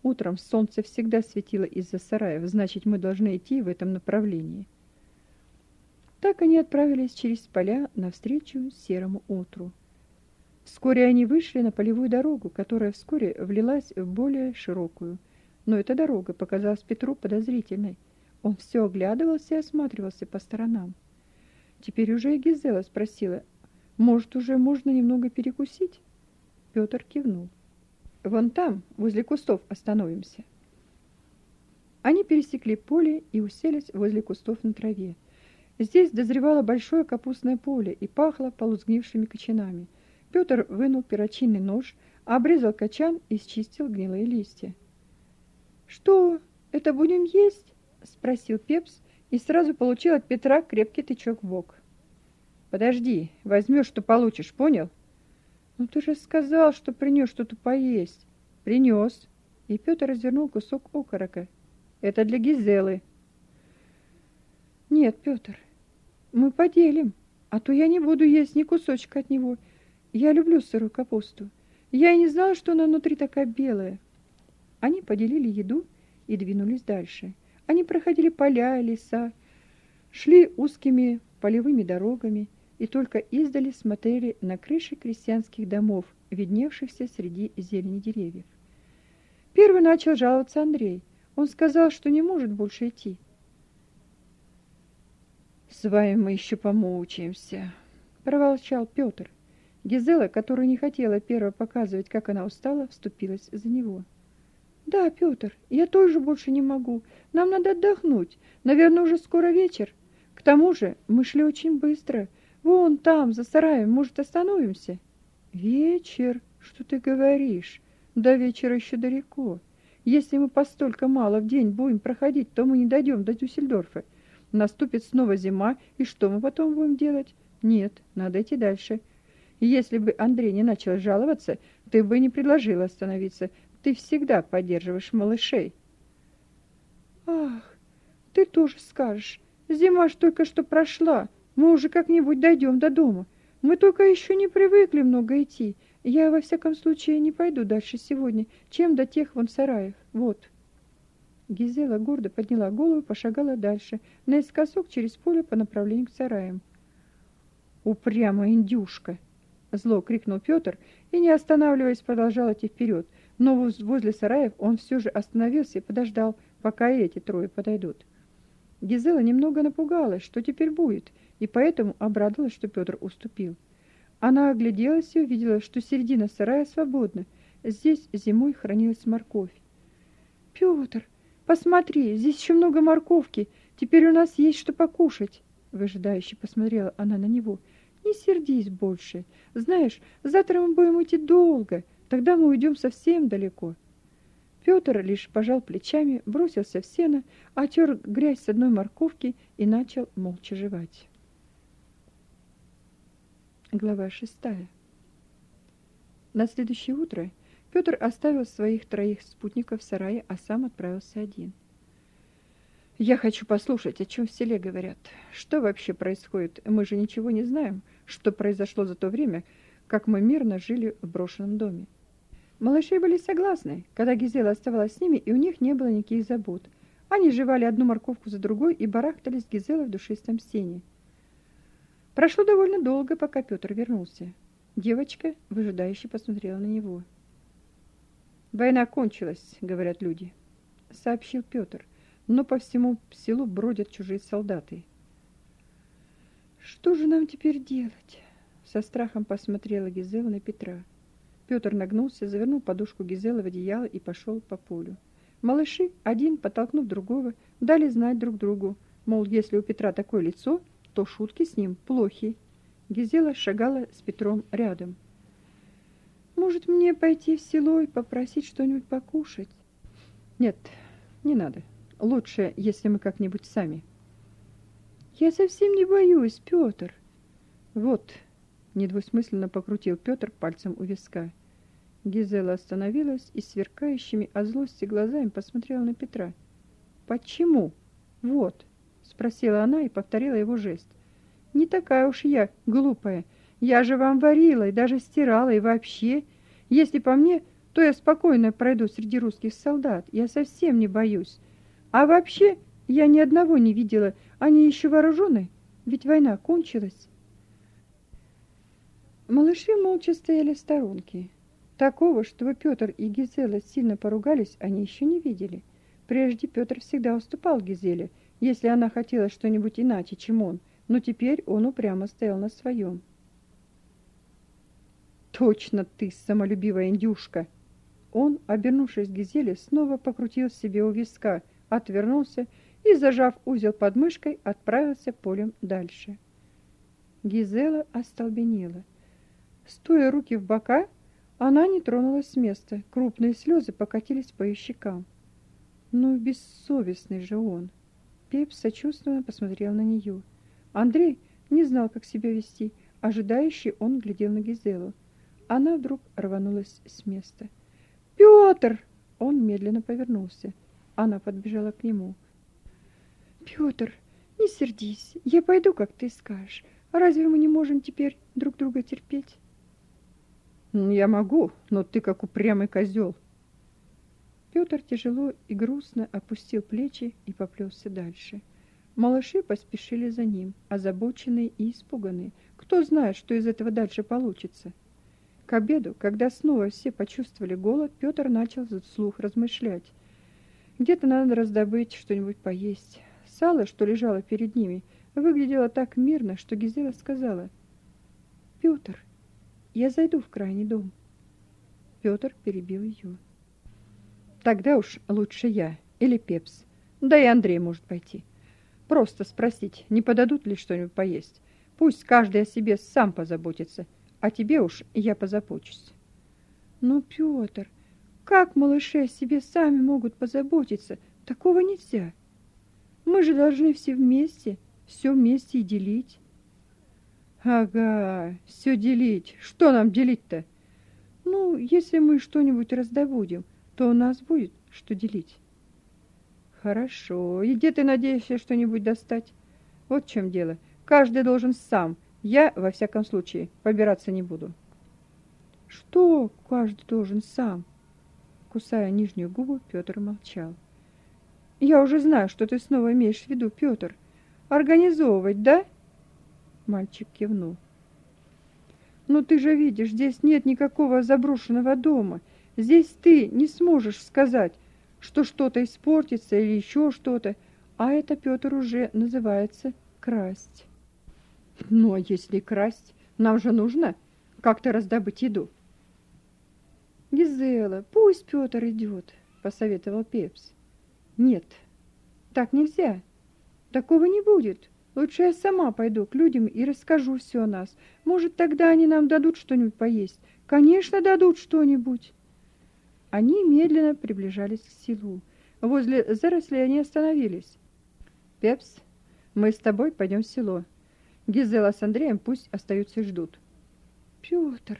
Утром солнце всегда светило из-за сараев, значит, мы должны идти в этом направлении. Так они отправились через поля навстречу серому утру. Вскоре они вышли на полевую дорогу, которая вскоре влилась в более широкую. Но эта дорога показалась Петру подозрительной. Он все оглядывался и осматривался по сторонам. Теперь уже и Гизела спросила, может, уже можно немного перекусить? Петр кивнул. Вон там, возле кустов, остановимся. Они пересекли поле и уселись возле кустов на траве. Здесь дозревало большое капустное поле и пахло полузгнившими кочанами – Петр вынул перочинный нож, обрезал качан и счистил гнилые листья. «Что, это будем есть?» — спросил Пепс и сразу получил от Петра крепкий тычок в бок. «Подожди, возьмешь, что получишь, понял?» «Ну ты же сказал, что принес что-то поесть». «Принес». И Петр развернул кусок окорока. «Это для Гизелы». «Нет, Петр, мы поделим, а то я не буду есть ни кусочка от него». Я люблю сырую капусту. Я и не знала, что она внутри такая белая. Они поделили еду и двинулись дальше. Они проходили поля и леса, шли узкими полевыми дорогами и только издали смотрели на крыши крестьянских домов, видневшихся среди зелени деревьев. Первый начал жаловаться Андрей. Он сказал, что не может больше идти. «С вами мы еще помучаемся», — проволчал Петр. Гизела, которая не хотела первой показывать, как она устала, вступилась за него. «Да, Петр, я тоже больше не могу. Нам надо отдохнуть. Наверное, уже скоро вечер. К тому же мы шли очень быстро. Вон там, за сараем, может, остановимся?» «Вечер? Что ты говоришь? До вечера еще далеко. Если мы постолько мало в день будем проходить, то мы не дойдем до Дюссельдорфа. Наступит снова зима, и что мы потом будем делать? Нет, надо идти дальше». Если бы Андрей не начал жаловаться, ты бы не предложила остановиться. Ты всегда поддерживаешь малышей. Ах, ты тоже скажешь. Зима ж только что прошла. Мы уже как-нибудь дойдем до дома. Мы только еще не привыкли много идти. Я, во всяком случае, не пойду дальше сегодня, чем до тех вон сараев. Вот. Гизела гордо подняла голову и пошагала дальше, наискосок через поле по направлению к сараям. «Упрямая индюшка!» Зло крикнул Петр и, не останавливаясь, продолжал идти вперед. Но возле сараев он все же остановился и подождал, пока эти трое подойдут. Гизела немного напугалась, что теперь будет, и поэтому обрадовалась, что Петр уступил. Она огляделась и увидела, что середина сарая свободна. Здесь зимой хранилась морковь. «Петр, посмотри, здесь еще много морковки. Теперь у нас есть что покушать!» Выжидающе посмотрела она на него – не сердись больше. Знаешь, завтра мы будем идти долго, тогда мы уйдем совсем далеко. Петр лишь пожал плечами, бросился в сено, отер грязь с одной морковки и начал молча жевать. Глава шестая. На следующее утро Петр оставил своих троих спутников в сарае, а сам отправился один. Я хочу послушать, о чем в селе говорят. Что вообще происходит? Мы же ничего не знаем, что произошло за то время, как мы мирно жили в брошенном доме. Малыши были согласны, когда Гизела оставалась с ними, и у них не было никаких забот. Они жевали одну морковку за другой и барахтались Гизелой в душистом сене. Прошло довольно долго, пока Петр вернулся. Девочка выжидающе посмотрела на него. Война кончилась, говорят люди, сообщил Петр. Но по всему селу бродят чужие солдаты. Что же нам теперь делать? Со страхом посмотрела Гизела на Петра. Петр нагнулся, завернул подушку Гизелы в одеяло и пошел по полю. Малыши, один подтолкнув другого, дали знать друг другу, мол, если у Петра такое лицо, то шутки с ним плохи. Гизела шагала с Петром рядом. Может, мне пойти в село и попросить что-нибудь покушать? Нет, не надо. Лучше, если мы как-нибудь сами. Я совсем не боюсь, Петр. Вот, недвусмысленно покрутил Петр пальцем у виска. Гизела остановилась и сверкающими от злости глазами посмотрела на Петра. Почему? Вот спросила она и повторила его жест. Не такая уж я глупая. Я же вам варила и даже стирала, и вообще, если по мне, то я спокойно пройду среди русских солдат. Я совсем не боюсь. А вообще, я ни одного не видела. Они еще вооружены, ведь война кончилась. Малыши молча стояли в сторонке. Такого, чтобы Петр и Гизела сильно поругались, они еще не видели. Прежде Петр всегда уступал Гизеле, если она хотела что-нибудь иначе, чем он, но теперь он упрямо стоял на своем. Точно ты, самолюбивая индюшка. Он, обернувшись к Гизеле, снова покрутил себе у виска, отвернулся и, зажав узел под мышкой, отправился полем дальше. Гизела остолбенела. Стоя руки в бока, она не тронулась с места. Крупные слезы покатились по ее щекам. Ну, бессовестный же он. Пеп сочувственно посмотрел на нее. Андрей не знал, как себя вести. Ожидающий он глядел на Гизелу. Она вдруг рванулась с места. «Петр!» Он медленно повернулся. Она подбежала к нему. «Петр, не сердись. Я пойду, как ты скажешь. Разве мы не можем теперь друг друга терпеть?» «Я могу, но ты как упрямый козел. Петр тяжело и грустно опустил плечи и поплелся дальше. Малыши поспешили за ним, озабоченные и испуганные. Кто знает, что из этого дальше получится. К обеду, когда снова все почувствовали голод, Петр начал вслух размышлять. Где-то надо раздобыть что-нибудь поесть. Сало, что лежало перед ними, выглядело так мирно, что Гизела сказала: "Петр, я зайду в крайний дом". Петр перебил ее. Тогда уж лучше я или Пепс. Да и Андрей может пойти. Просто спросить, не подадут ли что-нибудь поесть. Пусть каждый о себе сам позаботится, а тебе уж я позабочусь. Ну, Пётр, как малыши о себе сами могут позаботиться? Такого нельзя. Мы же должны все вместе, все вместе и делить. Ага, все делить. Что нам делить-то? Ну, если мы что-нибудь раздобудем, то у нас будет что делить. Хорошо. И где ты надеешься что-нибудь достать? Вот в чем дело. Каждый должен сам. Я, во всяком случае, побираться не буду. Что каждый должен сам? Кусая нижнюю губу, Петр молчал. Я уже знаю, что ты снова имеешь в виду, Петр. Организовывать, да? Мальчик кивнул. Но ты же видишь, здесь нет никакого заброшенного дома. Здесь ты не сможешь сказать, что что-то испортится или еще что-то, а это Петр уже называется красть. Ну, а если красть, нам же нужно как-то раздобыть еду. Гизела, пусть Петр идет, посоветовал Пепс. Нет, так нельзя. Такого не будет. Лучше я сама пойду к людям и расскажу все о нас. Может, тогда они нам дадут что-нибудь поесть. Конечно, дадут что-нибудь. Они медленно приближались к селу. Возле зарослей они остановились. «Пепс, мы с тобой пойдем в село. Гизела с Андреем пусть остаются и ждут». «Петр!»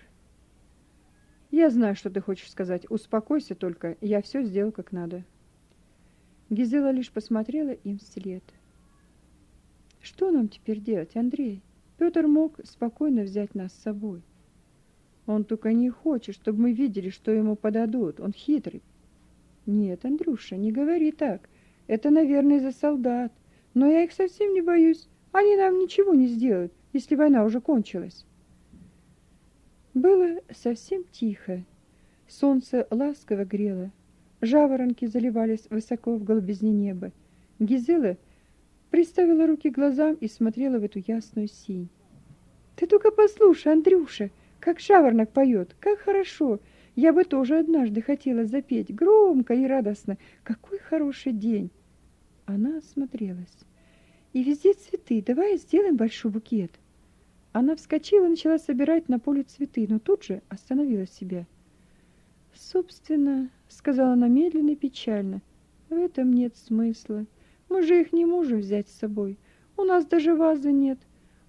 «Я знаю, что ты хочешь сказать. Успокойся только. Я все сделал как надо». Гизела лишь посмотрела им вслед. «Что нам теперь делать, Андрей? Петр мог спокойно взять нас с собой. Он только не хочет, чтобы мы видели, что ему подадут. Он хитрый. Нет, Андрюша, не говори так. Это, наверное, из-за солдат. Но я их совсем не боюсь. Они нам ничего не сделают, если война уже кончилась. Было совсем тихо. Солнце ласково грело. Жаворонки заливались высоко в голубизне неба. Гизела приставила руки к глазам и смотрела в эту ясную синь. Ты только послушай, Андрюша, как жаворонок поет, как хорошо. Я бы тоже однажды хотела запеть громко и радостно. Какой хороший день. Она осмотрелась. И везде цветы. Давай сделаем большой букет. Она вскочила и начала собирать на поле цветы, но тут же остановила себя. Собственно, сказала она медленно и печально, в этом нет смысла. Мы же их не можем взять с собой. У нас даже вазы нет.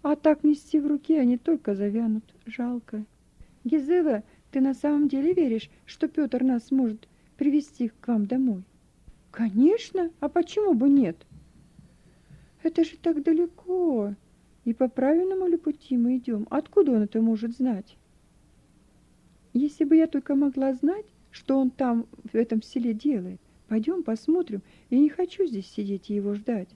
А так нести в руке они только завянут. Жалко. Гизела, ты на самом деле веришь, что Петр нас сможет привести к вам домой? Конечно, а почему бы нет? Это же так далеко. И по правильному ли пути мы идем? Откуда он это может знать? Если бы я только могла знать, что он там в этом селе делает. Пойдем посмотрим. Я не хочу здесь сидеть и его ждать.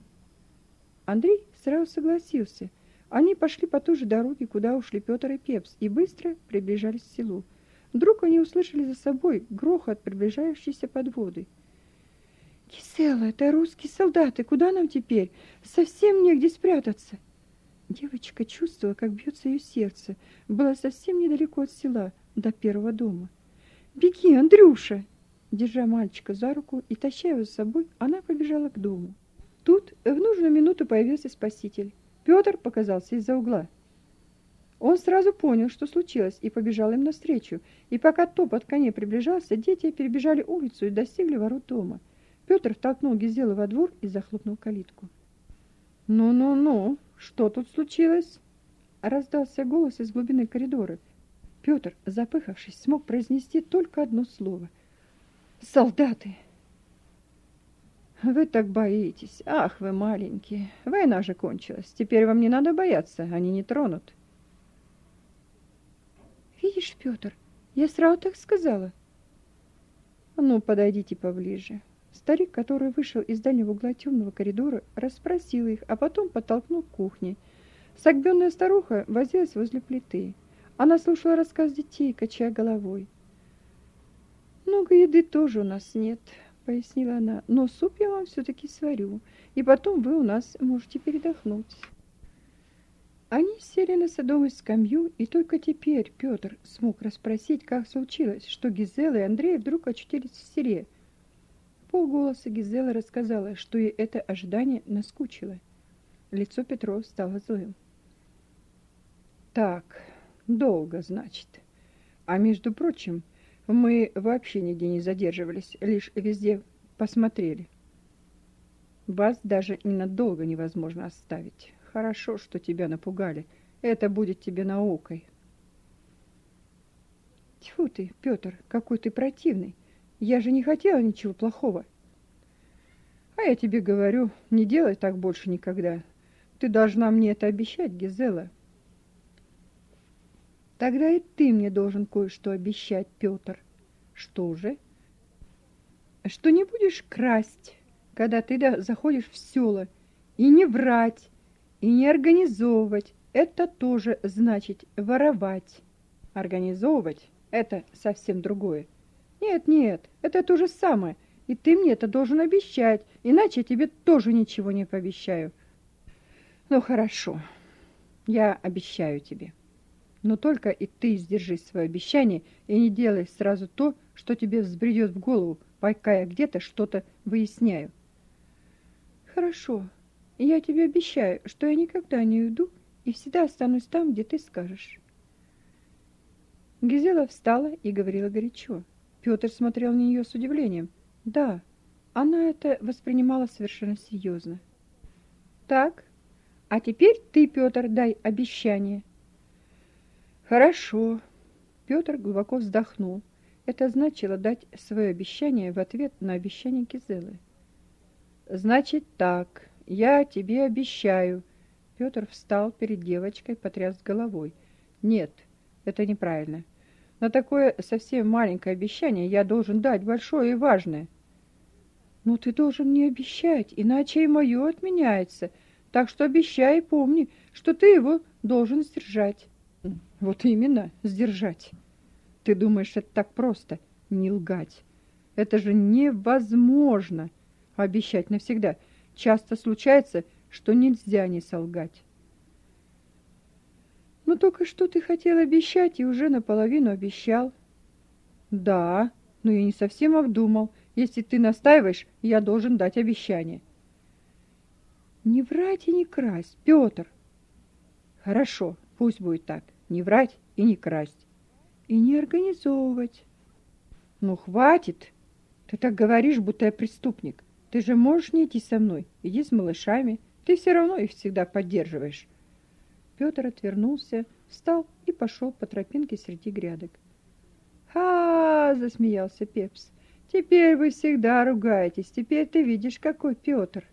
Андрей сразу согласился. Они пошли по той же дороге, куда ушли Петр и Пепс, и быстро приближались к селу. Вдруг они услышали за собой грохот приближающейся подводы. «Кисела, это русские солдаты! Куда нам теперь? Совсем негде спрятаться!» Девочка чувствовала, как бьется ее сердце. Была совсем недалеко от села, до первого дома. «Беги, Андрюша!» Держа мальчика за руку и таща его с собой, она побежала к дому. Тут в нужную минуту появился спаситель. Петр показался из-за угла. Он сразу понял, что случилось, и побежал им навстречу. И пока топот коней приближался, дети перебежали улицу и достигли ворот дома. Петр втолкнул Гизелу во двор и захлопнул калитку. «Ну-ну-ну, что тут случилось?» Раздался голос из глубины коридора. Петр, запыхавшись, смог произнести только одно слово. «Солдаты!» Вы так боитесь. Ах, вы маленькие. Война же кончилась. Теперь вам не надо бояться, они не тронут. Видишь, Петр, я сразу так сказала. Ну, подойдите поближе. Старик, который вышел из дальнего угла темного коридора, расспросил их, а потом подтолкнул к кухне. Согбенная старуха возилась возле плиты. Она слушала рассказ детей, качая головой. Много еды тоже у нас нет, пояснила она, но суп я вам все-таки сварю, и потом вы у нас можете передохнуть. Они сели на садовую скамью, и только теперь Петр смог расспросить, как случилось, что Гизела и Андрей вдруг очутились в селе. Полголоса Гизела рассказала, что ей это ожидание наскучило. Лицо Петро стало злым. «Так, долго, значит. А между прочим, мы вообще нигде не задерживались, лишь везде посмотрели. Вас даже ненадолго невозможно оставить. Хорошо, что тебя напугали. Это будет тебе наукой. Тьфу ты, Петр, какой ты противный. Я же не хотела ничего плохого. А я тебе говорю, не делай так больше никогда. Ты должна мне это обещать, Гизела. Тогда и ты мне должен кое-что обещать, Петр. Что же? Что не будешь красть, когда ты заходишь в село, и не врать, и не организовывать. Это тоже значит воровать. Организовывать – это совсем другое. Нет, нет, это то же самое. И ты мне это должен обещать, иначе я тебе тоже ничего не пообещаю. Ну, хорошо, я обещаю тебе. Но только и ты сдержи свое обещание и не делай сразу то, что тебе взбредет в голову, пока я где-то что-то выясняю. Хорошо, я тебе обещаю, что я никогда не уйду и всегда останусь там, где ты скажешь. Гизела встала и говорила горячо. Петр смотрел на нее с удивлением. Да, она это воспринимала совершенно серьезно. Так, а теперь ты, Петр, дай обещание. Хорошо. Петр глубоко вздохнул. Это значило дать свое обещание в ответ на обещание Кизелы. Значит так, я тебе обещаю. Петр встал перед девочкой, потряс головой. Нет, это неправильно. На такое совсем маленькое обещание я должен дать большое и важное. Но ты должен не обещать, иначе и мое отменяется. Так что обещай и помни, что ты его должен сдержать. Вот именно, сдержать. Ты думаешь, это так просто? Не лгать. Это же невозможно. Обещать навсегда. Часто случается, что нельзя не солгать. Ну только что ты хотел обещать и уже наполовину обещал. Да, но я не совсем обдумал. Если ты настаиваешь, я должен дать обещание. Не врать и не красть, Петр. Хорошо, пусть будет так. Не врать и не красть. И не организовывать. Ну, хватит. Ты так говоришь, будто я преступник. Ты же можешь не идти со мной. Иди с малышами. Ты все равно их всегда поддерживаешь. Петр отвернулся, встал и пошел по тропинке среди грядок. «Ха!» — засмеялся Пепс. Теперь вы всегда ругаетесь. Теперь ты видишь, какой Петр.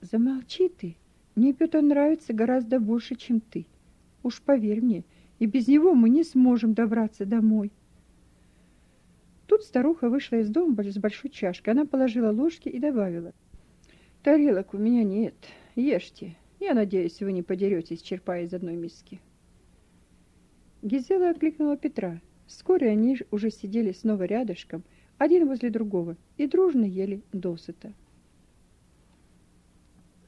Замолчи ты. Мне Петр нравится гораздо больше, чем ты. Уж поверь мне, и без него мы не сможем добраться домой. Тут старуха вышла из дома с большой чашкой. Она положила ложки и добавила. Тарелок у меня нет. Ешьте. Я надеюсь, вы не подеретесь, черпая из одной миски. Гизела окликнула Петра. Вскоре они уже сидели снова рядышком – один возле другого, и дружно ели досыта.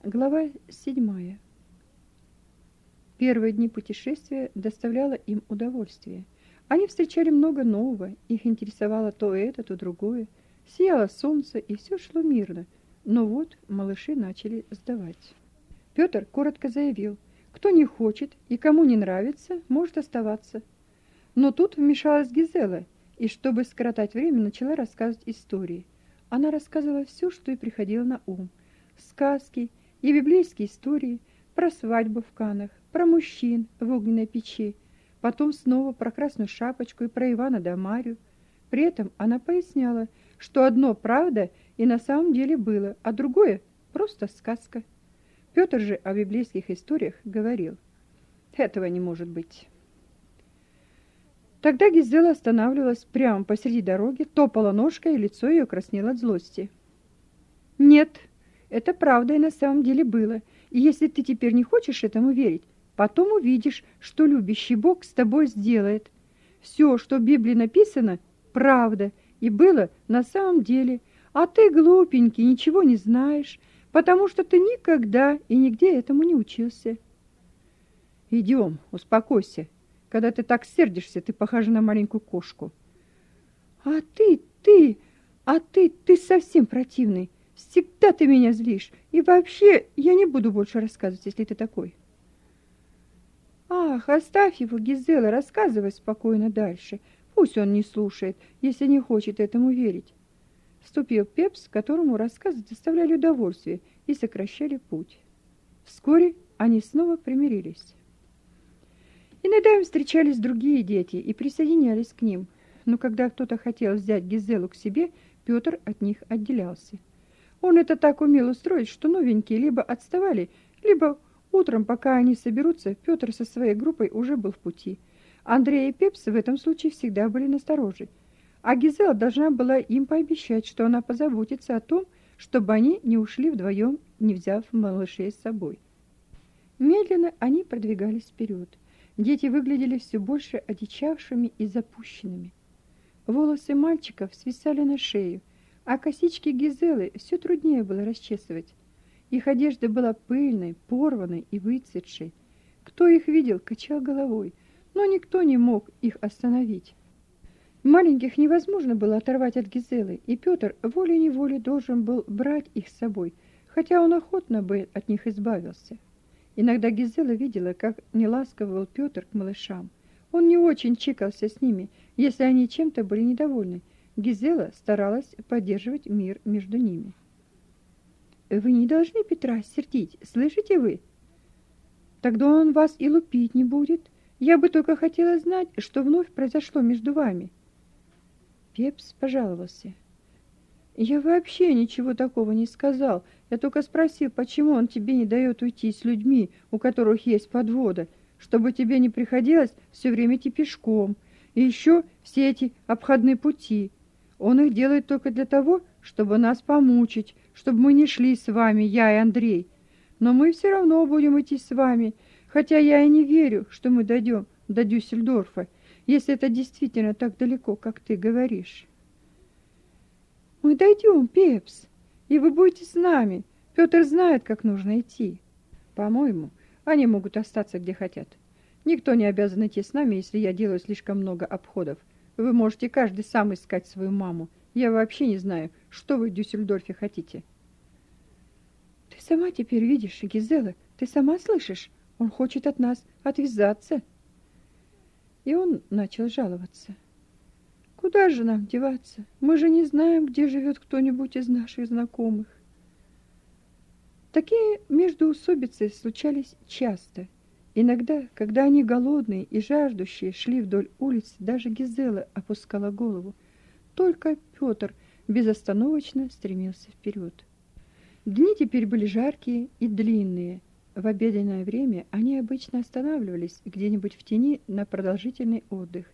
Глава седьмая. Первые дни путешествия доставляло им удовольствие. Они встречали много нового, их интересовало то это, то другое. Сияло солнце, и все шло мирно. Но вот малыши начали сдавать. Петр коротко заявил, кто не хочет и кому не нравится, может оставаться. Но тут вмешалась Гизела – и, чтобы скоротать время, начала рассказывать истории. Она рассказывала все, что ей приходило на ум. Сказки и библейские истории про свадьбу в Канах, про мужчин в огненной печи, потом снова про красную шапочку и про Ивана да Марию. При этом она поясняла, что одно правда и на самом деле было, а другое просто сказка. Петр же о библейских историях говорил: "Этого не может быть". Тогда Гизела останавливалась прямо посреди дороги, топала ножкой, и лицо ее краснело от злости. «Нет, это правда и на самом деле было. И если ты теперь не хочешь этому верить, потом увидишь, что любящий Бог с тобой сделает. Все, что в Библии написано, правда, и было на самом деле. А ты, глупенький, ничего не знаешь, потому что ты никогда и нигде этому не учился». «Идем, успокойся», когда ты так сердишься, ты похожа на маленькую кошку. А ты, ты, а ты, ты совсем противный. Всегда ты меня злишь. И вообще, я не буду больше рассказывать, если ты такой. Ах, оставь его, Гизела, рассказывай спокойно дальше. Пусть он не слушает, если не хочет этому верить. Вступил Пепс, которому рассказы доставляли удовольствие и сокращали путь. Вскоре они снова примирились. Иногда им встречались другие дети и присоединялись к ним, но когда кто-то хотел взять Гизелу к себе, Петр от них отделялся. Он это так умел устроить, что новенькие либо отставали, либо утром, пока они соберутся, Петр со своей группой уже был в пути. Андрей и Пепс в этом случае всегда были настороже. А Гизела должна была им пообещать, что она позаботится о том, чтобы они не ушли вдвоем, не взяв малышей с собой. Медленно они продвигались вперед. Дети выглядели все больше одичавшими и запущенными. Волосы мальчиков свисали на шею, а косички Гизелы все труднее было расчесывать. Их одежда была пыльной, порванной и выцветшей. Кто их видел, качал головой, но никто не мог их остановить. Маленьких невозможно было оторвать от Гизелы, и Петр волей-неволей должен был брать их с собой, хотя он охотно бы от них избавился. Иногда Гизела видела, как неласково был Петр к малышам. Он не очень чикался с ними, если они чем-то были недовольны. Гизела старалась поддерживать мир между ними. «Вы не должны Петра сердить, слышите вы? Тогда он вас и лупить не будет. Я бы только хотела знать, что вновь произошло между вами». Пепс пожаловался. «Я вообще ничего такого не сказал. Я только спросил, почему он тебе не дает уйти с людьми, у которых есть подвода, чтобы тебе не приходилось все время идти пешком. И еще все эти обходные пути. Он их делает только для того, чтобы нас помучить, чтобы мы не шли с вами, я и Андрей. Но мы все равно будем идти с вами, хотя я и не верю, что мы дойдем до Дюссельдорфа, если это действительно так далеко, как ты говоришь. Мы дойдем, Пепс, и вы будете с нами. Петр знает, как нужно идти. По-моему, они могут остаться где хотят. Никто не обязан идти с нами, если я делаю слишком много обходов. Вы можете каждый сам искать свою маму. Я вообще не знаю, что вы в Дюссельдорфе хотите. Сама теперь видишь, Гизела, ты сама слышишь? Он хочет от нас отвязаться. И он начал жаловаться. Куда же нам деваться? Мы же не знаем, где живет кто-нибудь из наших знакомых. Такие междоусобицы случались часто. Иногда, когда они голодные и жаждущие шли вдоль улиц, даже Гизела опускала голову. Только Петр безостановочно стремился вперед. Дни теперь были жаркие и длинные. В обеденное время они обычно останавливались где-нибудь в тени на продолжительный отдых.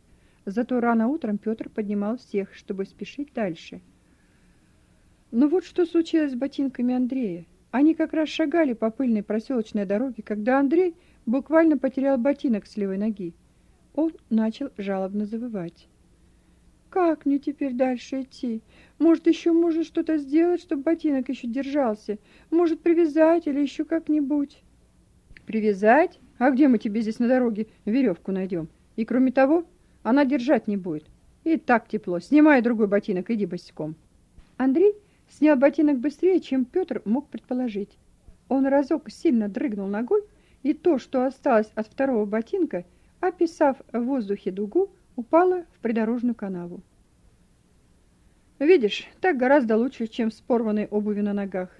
Зато рано утром Петр поднимал всех, чтобы спешить дальше. Но вот что случилось с ботинками Андрея. Они как раз шагали по пыльной проселочной дороге, когда Андрей буквально потерял ботинок с левой ноги. Он начал жалобно завывать. Как мне теперь дальше идти? Может, еще можно что-то сделать, чтобы ботинок еще держался? Может, привязать или еще как-нибудь? Привязать? А где мы тебе здесь на дороге веревку найдем? И кроме того, она держать не будет. И так тепло. Снимай другой ботинок, иди босиком. Андрей снял ботинок быстрее, чем Петр мог предположить. Он разок сильно дрыгнул ногой, и то, что осталось от второго ботинка, описав в воздухе дугу, упало в придорожную канаву. Видишь, так гораздо лучше, чем с порванной обувью на ногах.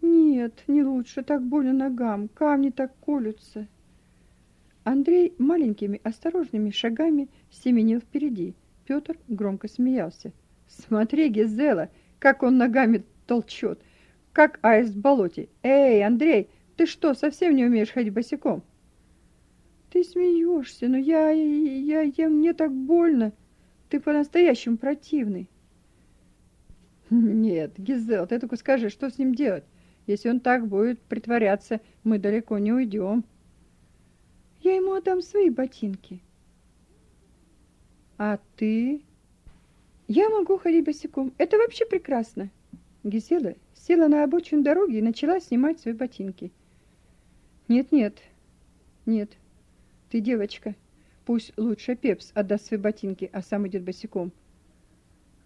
Нет, не лучше, так больно ногам, камни так колются. Андрей маленькими осторожными шагами семенил впереди. Петр громко смеялся. Смотри, Гизела, как он ногами толчет, как аист в болоте. Эй, Андрей, ты что, совсем не умеешь ходить босиком? Ты смеешься, но я, я, я, мне так больно. Ты по-настоящему противный. Нет, Гизел, ты только скажи, что с ним делать? Если он так будет притворяться, мы далеко не уйдем. Я ему отдам свои ботинки. А ты? Я могу ходить босиком. Это вообще прекрасно. Гизела села на обочину дороги и начала снимать свои ботинки. Нет, нет. Ты девочка. Пусть лучше Пепс отдаст свои ботинки, а сам идет босиком.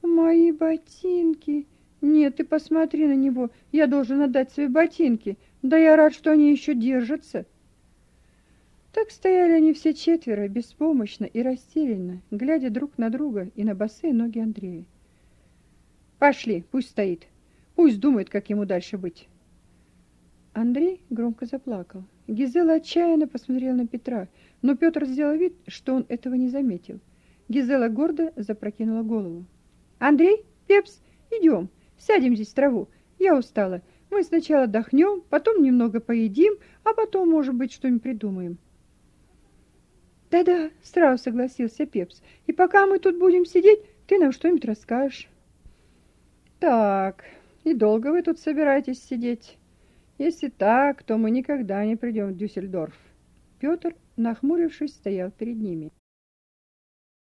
Мои ботинки. Нет, ты посмотри на него. Я должен отдать свои ботинки. Да я рад, что они еще держатся. Так стояли они все четверо, беспомощно и растерянно, глядя друг на друга и на босые ноги Андрея. «Пошли, пусть стоит. Пусть думает, как ему дальше быть». Андрей громко заплакал. Гизела отчаянно посмотрел на Петра, но Петр сделал вид, что он этого не заметил. Гизела гордо запрокинула голову. «Андрей, Пепс, идем, сядем здесь в траву. Я устала. Мы сначала отдохнем, потом немного поедим, а потом, может быть, что-нибудь придумаем». Да-да, сразу согласился Пепс. И пока мы тут будем сидеть, ты нам что-нибудь расскажешь. Так, и долго вы тут собираетесь сидеть? Если так, то мы никогда не придем в Дюссельдорф. Петр, нахмурившись, стоял перед ними.